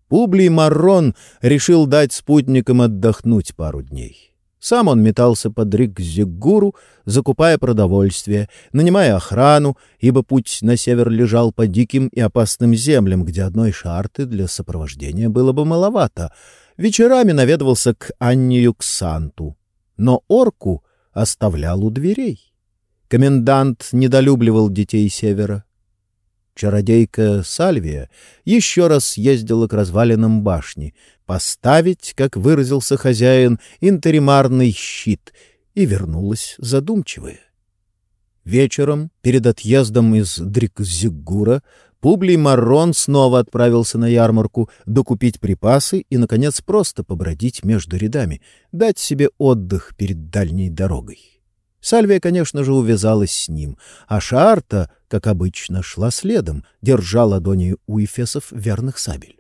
Публий Маррон решил дать спутникам отдохнуть пару дней. Сам он метался под Рикзигуру, закупая продовольствие, нанимая охрану, ибо путь на север лежал по диким и опасным землям, где одной шарты для сопровождения было бы маловато. Вечерами наведывался к Анне Юксанту, но орку оставлял у дверей. Комендант недолюбливал детей севера. Чародейка Сальвия еще раз ездила к развалинам башни, поставить, как выразился хозяин, интеримарный щит, и вернулась задумчивая. Вечером, перед отъездом из Дрикзигура, Публий Маррон снова отправился на ярмарку докупить припасы и, наконец, просто побродить между рядами, дать себе отдых перед дальней дорогой. Сальвия, конечно же, увязалась с ним, а Шаарта, как обычно, шла следом, держа ладони у эфесов верных сабель.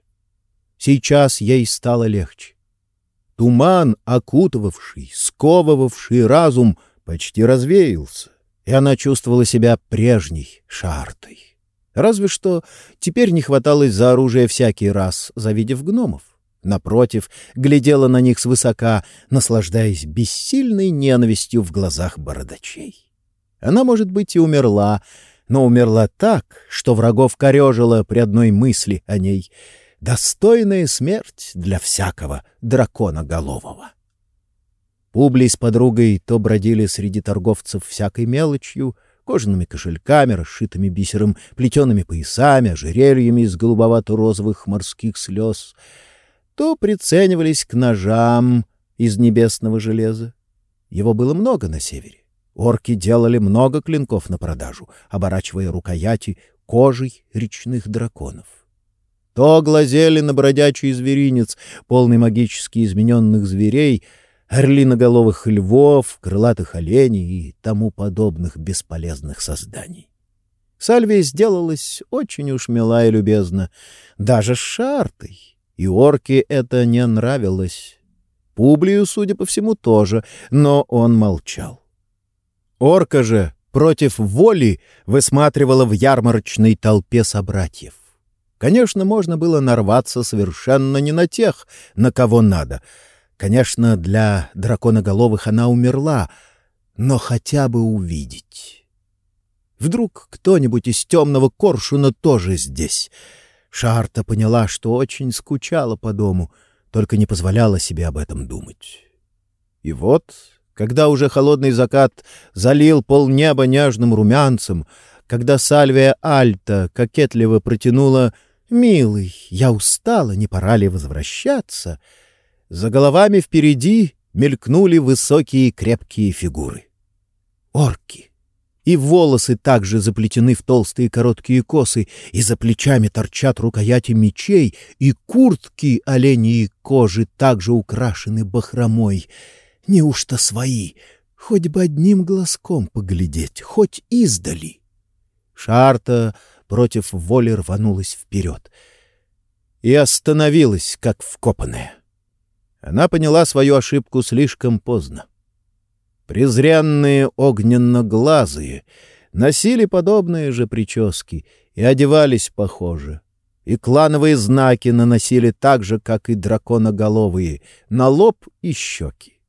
Сейчас ей стало легче. Туман, окутывавший, сковывавший разум, почти развеялся, и она чувствовала себя прежней Шаартой. Разве что теперь не хваталось за оружие всякий раз, завидев гномов. Напротив, глядела на них свысока, наслаждаясь бессильной ненавистью в глазах бородачей. Она, может быть, и умерла, но умерла так, что врагов корежила при одной мысли о ней. Достойная смерть для всякого дракона голового. Публий с подругой то бродили среди торговцев всякой мелочью, кожаными кошельками, расшитыми бисером, плетеными поясами, ожерельями из голубовато-розовых морских слез — то приценивались к ножам из небесного железа. Его было много на севере. Орки делали много клинков на продажу, оборачивая рукояти кожей речных драконов. То глазели на бродячий зверинец, полный магически измененных зверей, орлиноголовых львов, крылатых оленей и тому подобных бесполезных созданий. Сальвия сделалась очень уж мила и любезна, даже с шартой, и орке это не нравилось. Публию, судя по всему, тоже, но он молчал. Орка же против воли высматривала в ярмарочной толпе собратьев. Конечно, можно было нарваться совершенно не на тех, на кого надо. Конечно, для драконоголовых она умерла, но хотя бы увидеть. Вдруг кто-нибудь из темного коршуна тоже здесь — Шарта поняла, что очень скучала по дому, только не позволяла себе об этом думать. И вот, когда уже холодный закат залил полнеба нежным румянцем, когда Сальвия Альта кокетливо протянула «Милый, я устала, не пора ли возвращаться?» За головами впереди мелькнули высокие крепкие фигуры. Орки и волосы также заплетены в толстые короткие косы, и за плечами торчат рукояти мечей, и куртки оленьей кожи также украшены бахромой. Неужто свои? Хоть бы одним глазком поглядеть, хоть издали. Шарта против воли рванулась вперед и остановилась, как вкопанная. Она поняла свою ошибку слишком поздно. Презренные огненно-глазые носили подобные же прически и одевались похоже. И клановые знаки наносили так же, как и драконоголовые, на лоб и щеки.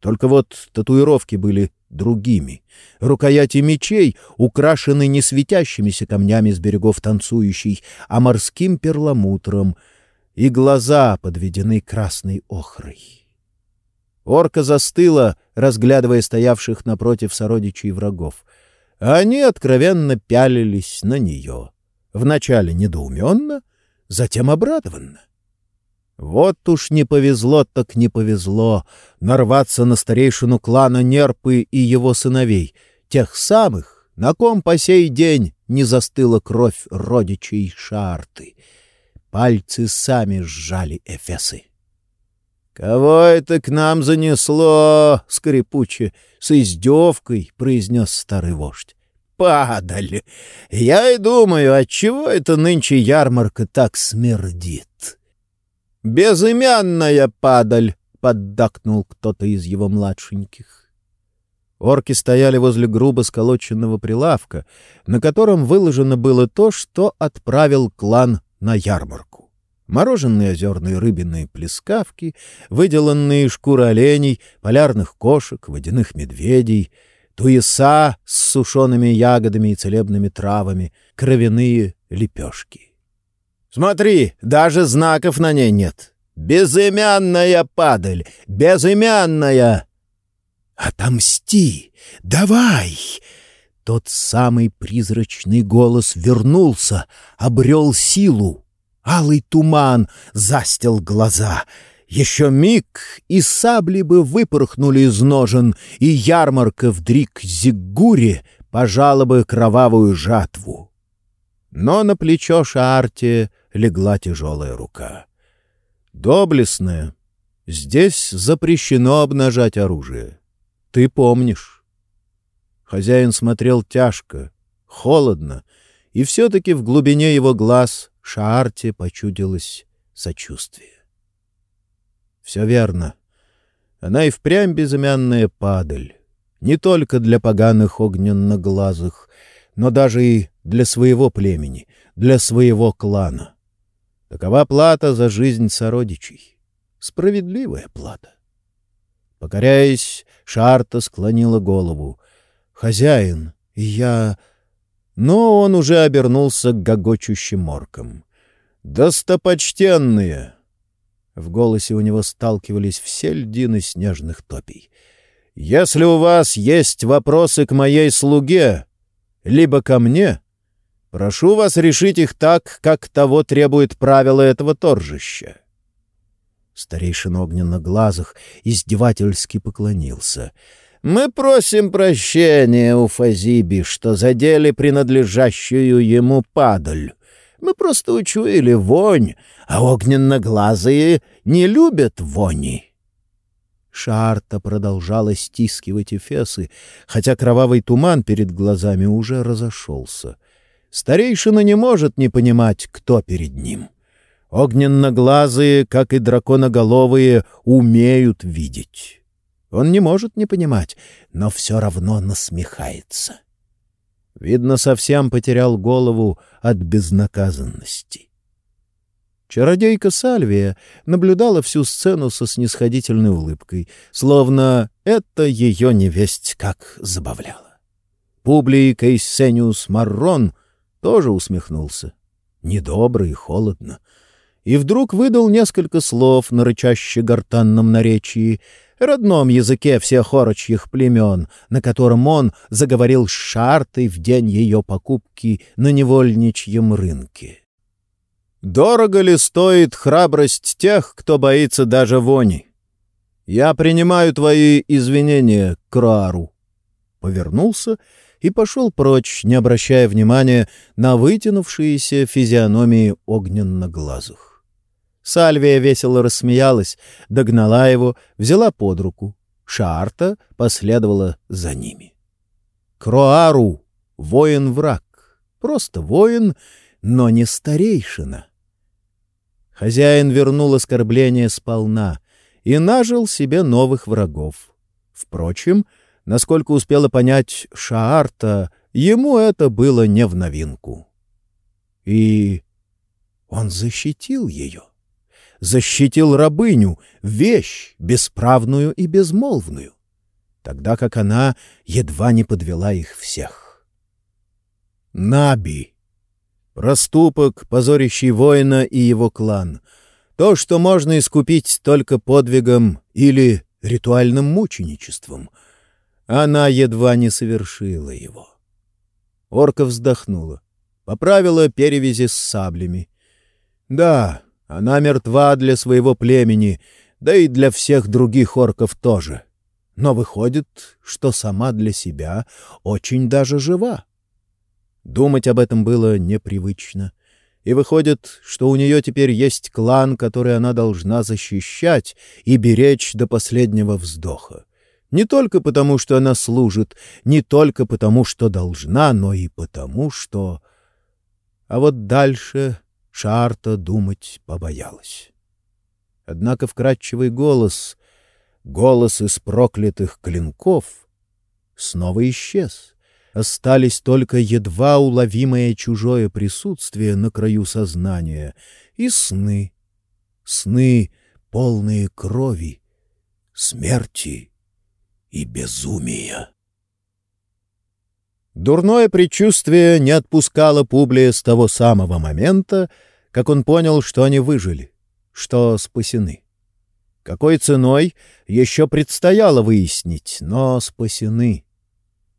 Только вот татуировки были другими. Рукояти мечей украшены не светящимися камнями с берегов танцующей, а морским перламутром, и глаза подведены красной охрой. Орка застыла, разглядывая стоявших напротив сородичей врагов. Они откровенно пялились на нее. Вначале недоуменно, затем обрадованно. Вот уж не повезло, так не повезло нарваться на старейшину клана Нерпы и его сыновей, тех самых, на ком по сей день не застыла кровь родичей Шарты. Пальцы сами сжали эфесы. «Кого это к нам занесло?» — скрипуче, с издевкой произнес старый вождь. «Падаль! Я и думаю, отчего это нынче ярмарка так смердит?» «Безымянная падаль!» — поддакнул кто-то из его младшеньких. Орки стояли возле грубо сколоченного прилавка, на котором выложено было то, что отправил клан на ярмарку. Мороженые озерные рыбиные плескавки, выделанные шкуры оленей, полярных кошек, водяных медведей, туеса с сушеными ягодами и целебными травами, кровяные лепешки. Смотри, даже знаков на ней нет. Безымянная падаль! Безымянная! Отомсти! Давай! Тот самый призрачный голос вернулся, обрел силу. Алый туман застил глаза. Еще миг, и сабли бы выпорхнули из ножен, и ярмарка в Дрик-Зиггуре пожала бы кровавую жатву. Но на плечо Шаарте легла тяжелая рука. «Доблестная, здесь запрещено обнажать оружие. Ты помнишь». Хозяин смотрел тяжко, холодно, и все-таки в глубине его глаз Шаарте почудилось сочувствие. Все верно. Она и впрямь безымянная падаль. Не только для поганых огненноглазых, но даже и для своего племени, для своего клана. Такова плата за жизнь сородичей. Справедливая плата. Покоряясь, Шарта склонила голову. «Хозяин, я...» Но он уже обернулся к гогочущим оркам. «Достопочтенные!» В голосе у него сталкивались все льдины снежных топий. «Если у вас есть вопросы к моей слуге, либо ко мне, Прошу вас решить их так, как того требует правила этого торжища. Старейшина огненно-глазых издевательски поклонился. «Мы просим прощения у Фазиби, что задели принадлежащую ему падаль. Мы просто учуяли вонь, а огненно-глазые не любят вони». Шарта продолжала стискивать эфесы, хотя кровавый туман перед глазами уже разошелся — Старейшина не может не понимать, кто перед ним. Огненноглазые, как и драконоголовые, умеют видеть. Он не может не понимать, но все равно насмехается. Видно, совсем потерял голову от безнаказанности. Чародейка Сальвия наблюдала всю сцену со снисходительной улыбкой, словно это ее невесть как забавляло. Публий Кейсениус Маррон — тоже усмехнулся. Недобро и холодно. И вдруг выдал несколько слов на рычаще гортанном наречии, родном языке всех орочьих племен, на котором он заговорил с Шартой в день ее покупки на невольничьем рынке. «Дорого ли стоит храбрость тех, кто боится даже вони? Я принимаю твои извинения, Круару». Повернулся и пошел прочь, не обращая внимания на вытянувшиеся физиономии огненно-глазых. Сальвия весело рассмеялась, догнала его, взяла под руку. Шарта последовала за ними. Кроару — воин-враг, просто воин, но не старейшина. Хозяин вернул оскорбление сполна и нажил себе новых врагов. Впрочем, — Насколько успела понять Шаарта, ему это было не в новинку. И он защитил ее. Защитил рабыню, вещь, бесправную и безмолвную, тогда как она едва не подвела их всех. Наби. Проступок, позорящий воина и его клан. То, что можно искупить только подвигом или ритуальным мученичеством — она едва не совершила его. Орка вздохнула, поправила перевязи с саблями. Да, Она мертва для своего племени, да и для всех других орков тоже. Но выходит, что сама для себя очень даже жива. Думать об этом было непривычно. И выходит, что у нее теперь есть клан, который она должна защищать и беречь до последнего вздоха. Не только потому, что она служит, не только потому, что должна, но и потому, что... А вот дальше Шарта думать побоялась. Однако вкрадчивый голос, голос из проклятых клинков, снова исчез. Остались только едва уловимое чужое присутствие на краю сознания и сны. Сны, полные крови, смерти и безумия. Дурное предчувствие не отпускало Публия с того самого момента, как он понял, что они выжили, что спасены. Какой ценой еще предстояло выяснить, но спасены.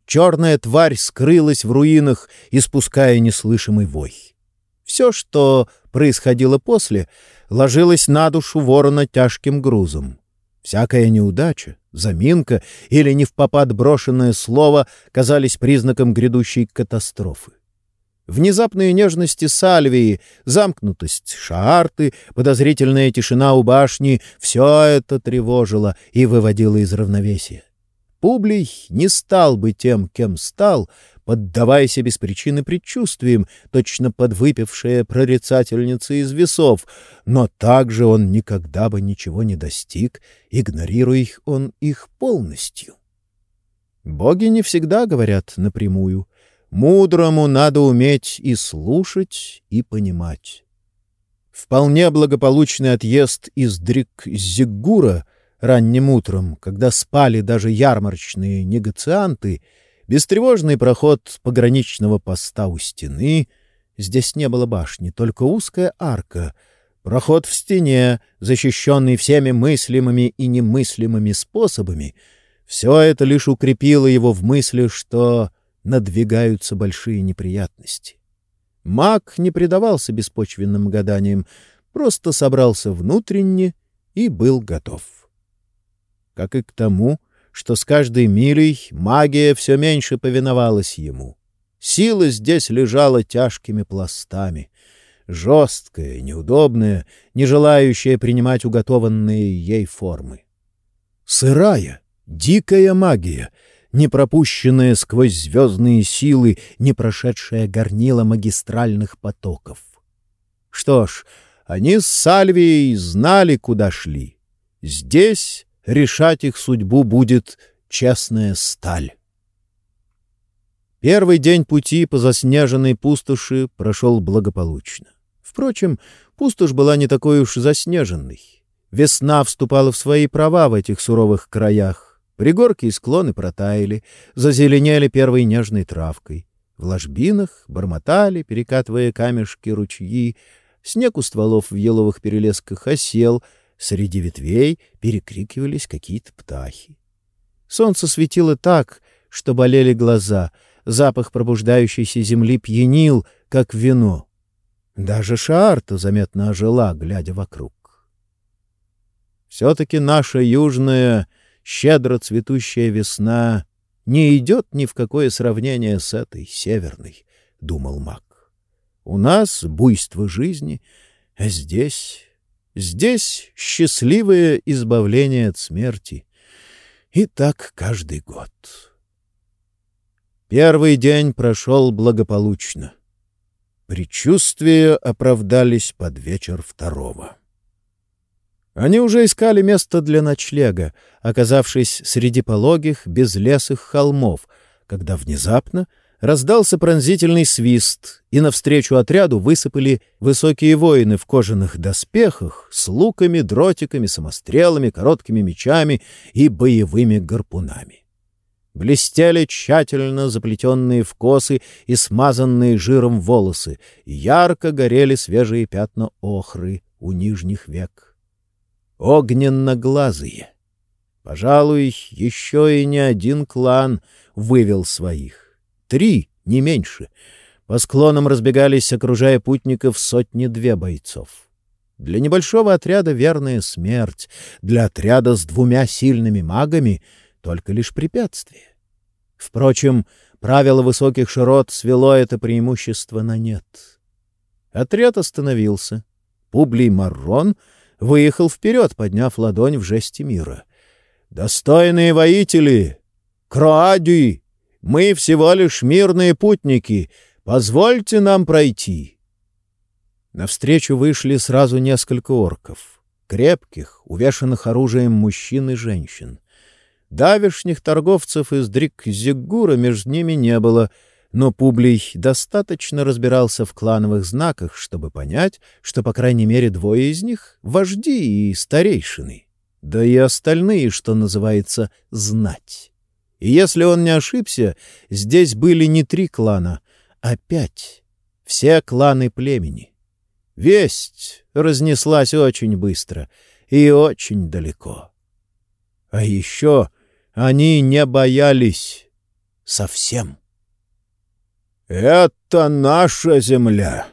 Черная тварь скрылась в руинах, испуская неслышимый вой. Все, что происходило после, ложилось на душу ворона тяжким грузом. Всякая неудача, заминка или не в попад брошенное слово казались признаком грядущей катастрофы. Внезапные нежности Сальвии, замкнутость Шаарты, подозрительная тишина у башни — все это тревожило и выводило из равновесия. Публий не стал бы тем, кем стал, поддаваясь без причины предчувствиям, точно подвыпившая прорицательница из весов, но также он никогда бы ничего не достиг, игнорируя их он их полностью. Боги не всегда говорят напрямую. Мудрому надо уметь и слушать, и понимать. Вполне благополучный отъезд из Дрик-Зиггура ранним утром, когда спали даже ярмарочные негацианты — Бестревожный проход пограничного поста у стены. Здесь не было башни, только узкая арка. Проход в стене, защищенный всеми мыслимыми и немыслимыми способами. Все это лишь укрепило его в мысли, что надвигаются большие неприятности. Маг не предавался беспочвенным гаданиям, просто собрался внутренне и был готов. Как и к тому, что с каждой милей магия все меньше повиновалась ему. Сила здесь лежала тяжкими пластами, жесткая, неудобная, не желающая принимать уготованные ей формы. Сырая, дикая магия, не пропущенная сквозь звездные силы, не прошедшая горнила магистральных потоков. Что ж, они с Сальвией знали, куда шли. Здесь решать их судьбу будет честная сталь. Первый день пути по заснеженной пустоши прошел благополучно. Впрочем, пустошь была не такой уж заснеженной. Весна вступала в свои права в этих суровых краях. Пригорки и склоны протаяли, зазеленели первой нежной травкой. В ложбинах бормотали, перекатывая камешки ручьи, снег у стволов в еловых перелесках осел — Среди ветвей перекрикивались какие-то птахи. Солнце светило так, что болели глаза, запах пробуждающейся земли пьянил, как вино. Даже Шаарта заметно ожила, глядя вокруг. Все-таки наша южная, щедро цветущая весна не идет ни в какое сравнение с этой северной, — думал маг. У нас буйство жизни, а здесь Здесь счастливое избавление от смерти. И так каждый год. Первый день прошел благополучно. Предчувствия оправдались под вечер второго. Они уже искали место для ночлега, оказавшись среди пологих, безлесых холмов, когда внезапно раздался пронзительный свист, и навстречу отряду высыпали высокие воины в кожаных доспехах с луками, дротиками, самострелами, короткими мечами и боевыми гарпунами. Блестели тщательно заплетенные в косы и смазанные жиром волосы, и ярко горели свежие пятна охры у нижних век. Огненно-глазые. Пожалуй, еще и не один клан вывел своих. Три, не меньше. По склонам разбегались, окружая путников, сотни-две бойцов. Для небольшого отряда верная смерть, для отряда с двумя сильными магами — только лишь препятствие. Впрочем, правило высоких широт свело это преимущество на нет. Отряд остановился. Публий Маррон выехал вперед, подняв ладонь в жесте мира. «Достойные воители! Кроадюи! Мы всего лишь мирные путники! Позвольте нам пройти!» Навстречу вышли сразу несколько орков. Крепких, увешанных оружием мужчин и женщин. Давишних торговцев из Дрикзигура между ними не было, но Публий достаточно разбирался в клановых знаках, чтобы понять, что, по крайней мере, двое из них — вожди и старейшины, да и остальные, что называется, знать. И если он не ошибся, здесь были не три клана, а пять. Все кланы племени. Весть разнеслась очень быстро и очень далеко. А еще они не боялись совсем. «Это наша земля,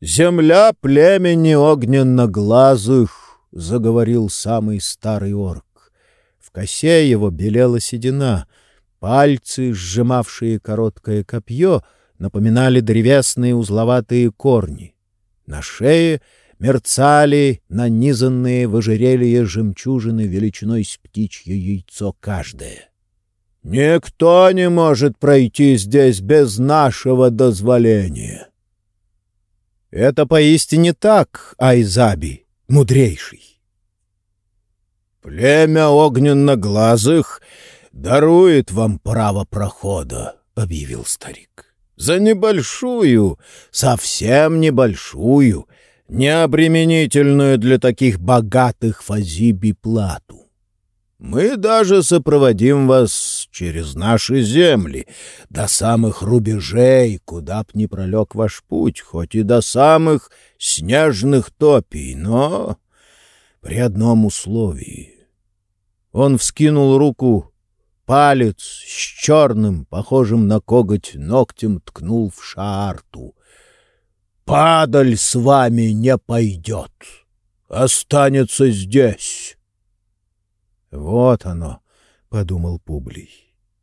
земля племени огненноглазых», — заговорил самый старый орк. Косе его белела седина, пальцы, сжимавшие короткое копье, напоминали древесные узловатые корни. На шее — мерцали нанизанные в ожерелье жемчужины величиной с птичье яйцо каждое. «Никто не может пройти здесь без нашего дозволения». «Это поистине так, Айзаби, мудрейший». «Племя огненноглазых дарует вам право прохода», — объявил старик. «За небольшую, совсем небольшую, необременительную для таких богатых фазиби плату. Мы даже сопроводим вас через наши земли, до самых рубежей, куда б ни пролег ваш путь, хоть и до самых снежных топий, но при одном условии. Он вскинул руку, палец с черным, похожим на коготь ногтем, ткнул в шаарту — Падаль с вами не пойдет. Останется здесь. Вот оно, — подумал Публий.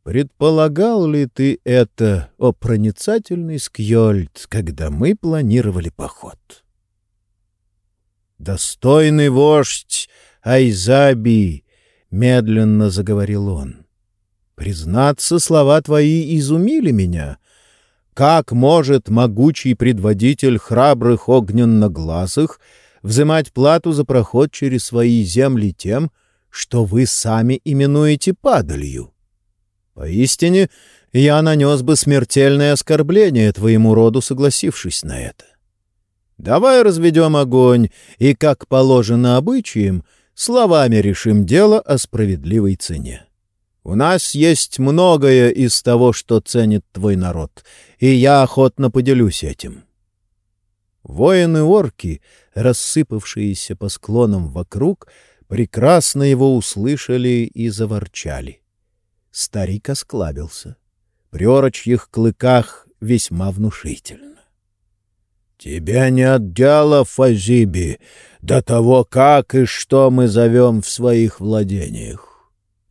Предполагал ли ты это, о проницательный Скьольд, когда мы планировали поход? Достойный вождь Айзаби, — медленно заговорил он. Признаться, слова твои изумили меня — как может могучий предводитель храбрых огненноглазых взимать плату за проход через свои земли тем, что вы сами именуете падалью? Поистине, я нанес бы смертельное оскорбление твоему роду, согласившись на это. Давай разведем огонь и, как положено обычаям, словами решим дело о справедливой цене. У нас есть многое из того, что ценит твой народ, и я охотно поделюсь этим. Воины-орки, рассыпавшиеся по склонам вокруг, прекрасно его услышали и заворчали. Старик осклабился. При орочьих клыках весьма внушительно. — Тебя не отдела, Фазиби, до того, как и что мы зовем в своих владениях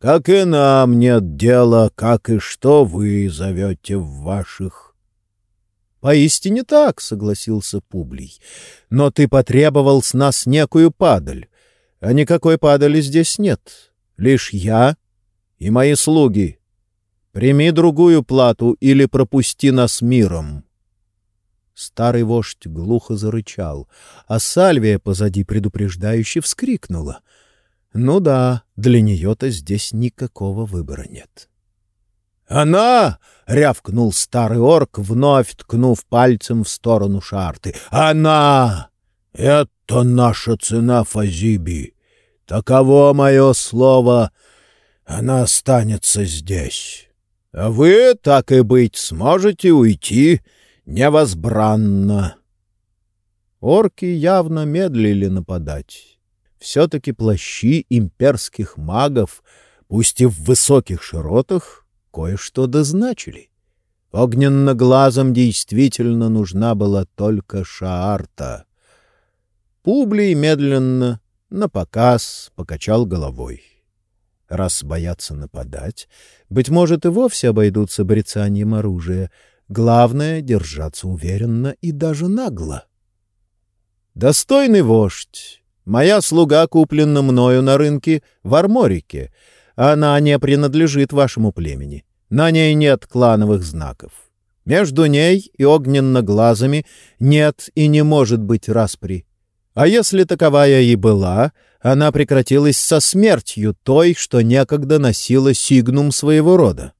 как и нам нет дела, как и что вы зовете в ваших. — Поистине так, — согласился Публий. — Но ты потребовал с нас некую падаль, а никакой падали здесь нет. Лишь я и мои слуги. Прими другую плату или пропусти нас миром. Старый вождь глухо зарычал, а Сальвия позади предупреждающе вскрикнула — ну да, для нее-то здесь никакого выбора нет. «Она!» — рявкнул старый орк, вновь ткнув пальцем в сторону шарты. «Она! Это наша цена, Фазиби! Таково мое слово! Она останется здесь. А вы, так и быть, сможете уйти невозбранно!» Орки явно медлили нападать. Все-таки плащи имперских магов, пусть и в высоких широтах, кое-что дозначили. Огненно-глазом действительно нужна была только Шаарта. Публий медленно, на показ, покачал головой. Раз боятся нападать, быть может, и вовсе обойдутся брецанием оружия. Главное — держаться уверенно и даже нагло. «Достойный вождь! Моя слуга куплена мною на рынке в Арморике. Она не принадлежит вашему племени. На ней нет клановых знаков. Между ней и огненно-глазами нет и не может быть распри. А если таковая и была, она прекратилась со смертью той, что некогда носила сигнум своего рода.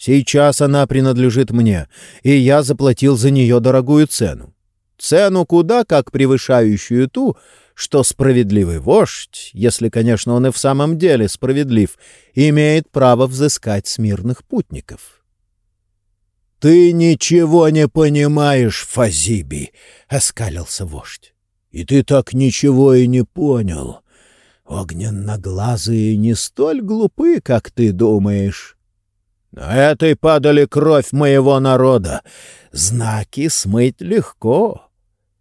Сейчас она принадлежит мне, и я заплатил за нее дорогую цену. Цену куда как превышающую ту, что справедливый вождь, если, конечно, он и в самом деле справедлив, имеет право взыскать с мирных путников. — Ты ничего не понимаешь, Фазиби! — оскалился вождь. — И ты так ничего и не понял. Огненноглазые не столь глупы, как ты думаешь. На этой падали кровь моего народа. Знаки смыть легко.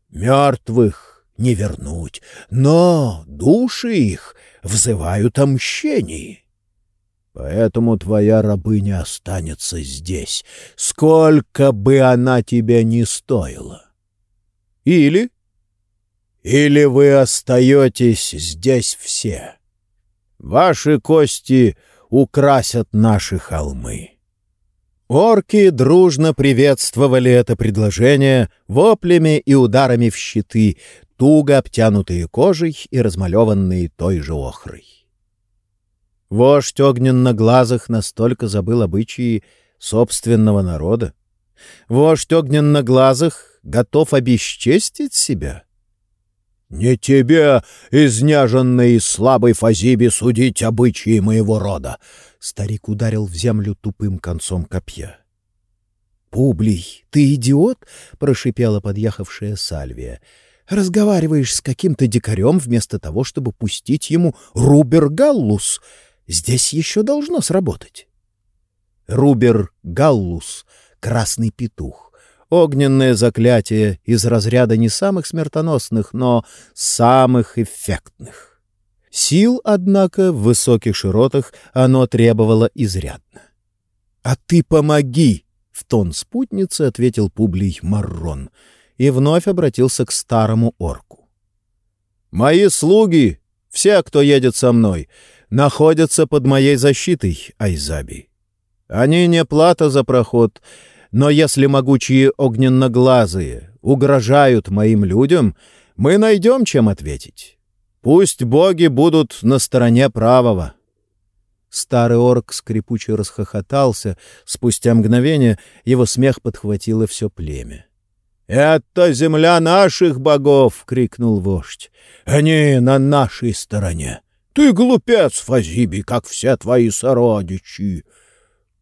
Мертвых не вернуть, но души их взывают о мщении. Поэтому твоя рабыня останется здесь, сколько бы она тебе ни стоила. Или или вы остаетесь здесь все. Ваши кости украсят наши холмы». Орки дружно приветствовали это предложение воплями и ударами в щиты, туго обтянутые кожей и размалеванные той же охрой. Вождь огненно-глазых настолько забыл обычаи собственного народа. Вождь огненно-глазых готов обесчестить себя — «Не тебе, изнеженный и слабый Фазиби, судить обычаи моего рода!» Старик ударил в землю тупым концом копья. «Публий, ты идиот?» — прошипела подъехавшая Сальвия. «Разговариваешь с каким-то дикарем вместо того, чтобы пустить ему Рубер Галлус. Здесь еще должно сработать». Рубер Галлус — красный петух огненное заклятие из разряда не самых смертоносных, но самых эффектных. Сил, однако, в высоких широтах оно требовало изрядно. «А ты помоги!» — в тон спутницы ответил Публий Маррон и вновь обратился к старому орку. «Мои слуги, все, кто едет со мной, находятся под моей защитой, Айзаби. Они не плата за проход, но если могучие огненноглазые угрожают моим людям, мы найдем, чем ответить. Пусть боги будут на стороне правого». Старый орк скрипуче расхохотался. Спустя мгновение его смех подхватило все племя. «Это земля наших богов!» — крикнул вождь. «Они на нашей стороне! Ты глупец, Фазиби, как все твои сородичи!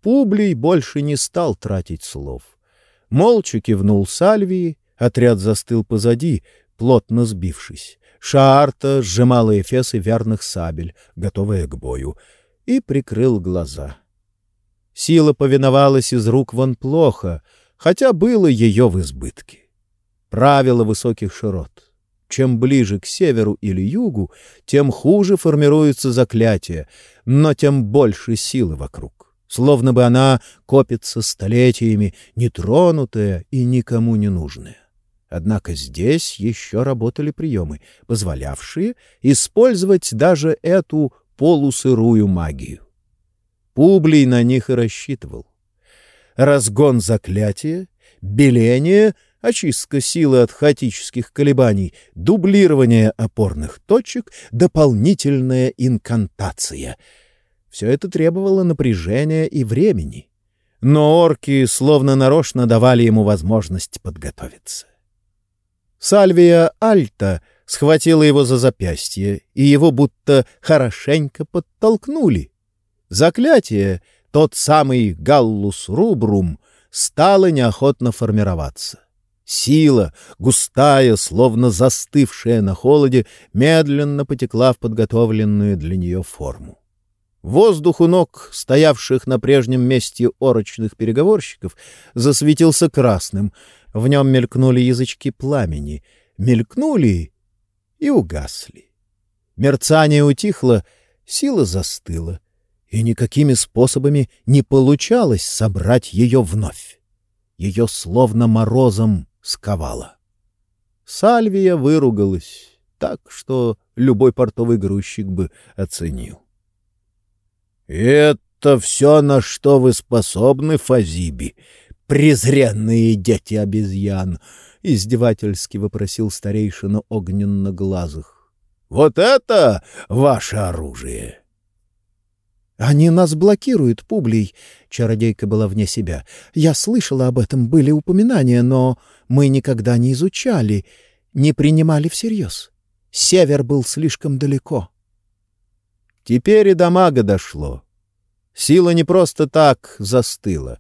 Публий больше не стал тратить слов. Молча кивнул Сальвии, отряд застыл позади, плотно сбившись. Шаарта сжимала эфесы верных сабель, готовая к бою, и прикрыл глаза. Сила повиновалась из рук вон плохо, хотя было ее в избытке. Правило высоких широт. Чем ближе к северу или югу, тем хуже формируется заклятие, но тем больше силы вокруг словно бы она копится столетиями, нетронутая и никому не нужная. Однако здесь еще работали приемы, позволявшие использовать даже эту полусырую магию. Публий на них и рассчитывал. Разгон заклятия, беление, очистка силы от хаотических колебаний, дублирование опорных точек, дополнительная инкантация — все это требовало напряжения и времени. Но орки словно нарочно давали ему возможность подготовиться. Сальвия Альта схватила его за запястье, и его будто хорошенько подтолкнули. Заклятие, тот самый Галлус Рубрум, стало неохотно формироваться. Сила, густая, словно застывшая на холоде, медленно потекла в подготовленную для нее форму. Воздух у ног, стоявших на прежнем месте орочных переговорщиков, засветился красным. В нем мелькнули язычки пламени. Мелькнули и угасли. Мерцание утихло, сила застыла, и никакими способами не получалось собрать ее вновь. Ее словно морозом сковало. Сальвия выругалась так, что любой портовый грузчик бы оценил. — Это все, на что вы способны, Фазиби, презренные дети обезьян! — издевательски вопросил старейшина огненно-глазых. — Вот это ваше оружие! — Они нас блокируют, Публий. Чародейка была вне себя. Я слышала об этом, были упоминания, но мы никогда не изучали, не принимали всерьез. Север был слишком далеко. Теперь и до мага дошло. Сила не просто так застыла.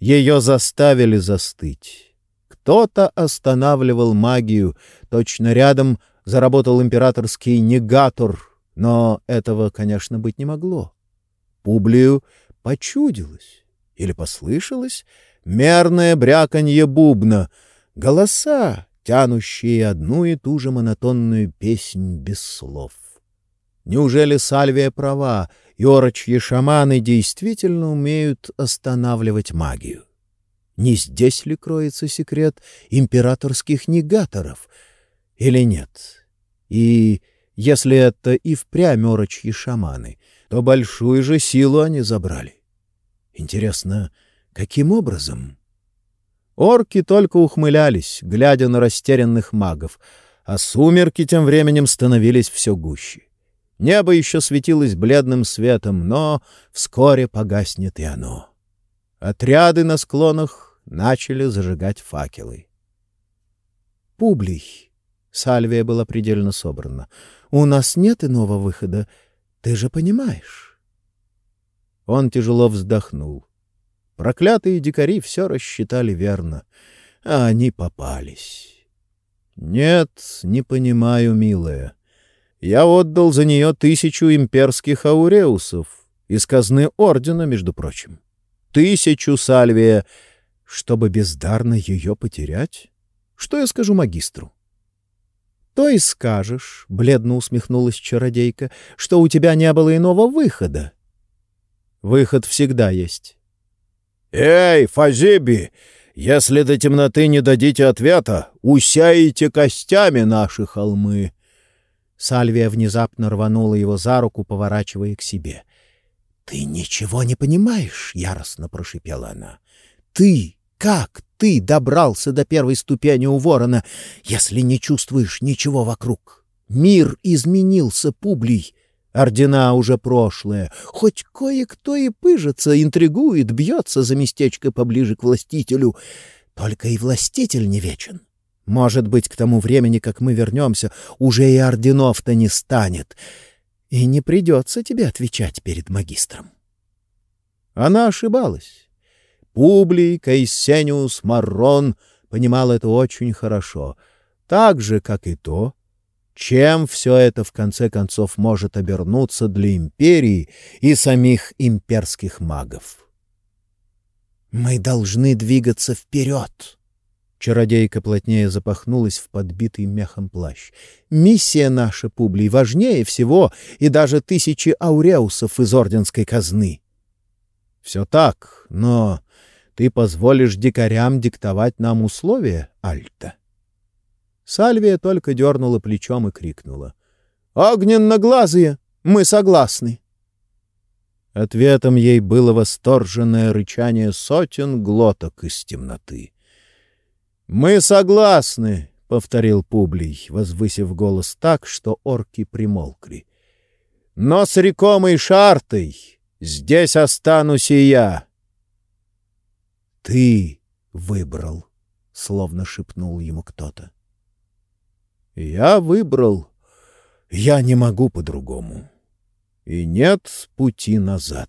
Ее заставили застыть. Кто-то останавливал магию. Точно рядом заработал императорский негатор, но этого, конечно, быть не могло. Публию почудилось или послышалось мерное бряканье бубна, голоса, тянущие одну и ту же монотонную песнь без слов. Неужели Сальвия права, и орочьи шаманы действительно умеют останавливать магию? Не здесь ли кроется секрет императорских негаторов? Или нет? И если это и впрямь орочьи шаманы, то большую же силу они забрали. Интересно, каким образом? Орки только ухмылялись, глядя на растерянных магов, а сумерки тем временем становились все гуще. Небо еще светилось бледным светом, но вскоре погаснет и оно. Отряды на склонах начали зажигать факелы. «Публий!» — Сальвия была предельно собрана. «У нас нет иного выхода. Ты же понимаешь?» Он тяжело вздохнул. Проклятые дикари все рассчитали верно, а они попались. Нет, не понимаю, милая. Я отдал за нее тысячу имперских ауреусов, из казны ордена, между прочим. Тысячу сальвия, чтобы бездарно ее потерять? Что я скажу магистру? — То и скажешь, — бледно усмехнулась чародейка, — что у тебя не было иного выхода. — Выход всегда есть. «Эй, Фазиби, если до темноты не дадите ответа, усяете костями наши холмы!» Сальвия внезапно рванула его за руку, поворачивая к себе. «Ты ничего не понимаешь!» — яростно прошипела она. «Ты, как ты добрался до первой ступени у ворона, если не чувствуешь ничего вокруг? Мир изменился, Публий!» Ордена уже прошлое. Хоть кое-кто и пыжится, интригует, бьется за местечко поближе к властителю. Только и властитель не вечен. Может быть, к тому времени, как мы вернемся, уже и орденов-то не станет. И не придется тебе отвечать перед магистром. Она ошибалась. Публий, Кайсениус, Маррон понимал это очень хорошо, так же, как и то, чем все это в конце концов может обернуться для империи и самих имперских магов. «Мы должны двигаться вперед!» Чародейка плотнее запахнулась в подбитый мехом плащ. «Миссия наша, Публий, важнее всего и даже тысячи ауреусов из орденской казны». «Все так, но ты позволишь дикарям диктовать нам условия, Альта?» Сальвия только дернула плечом и крикнула. «Огненно-глазые! Мы согласны!» Ответом ей было восторженное рычание сотен глоток из темноты. «Мы согласны!» — повторил Публий, возвысив голос так, что орки примолкли. «Но с рекомой Шартой здесь останусь и я!» «Ты выбрал!» — словно шепнул ему кто-то. Я выбрал. Я не могу по-другому. И нет пути назад.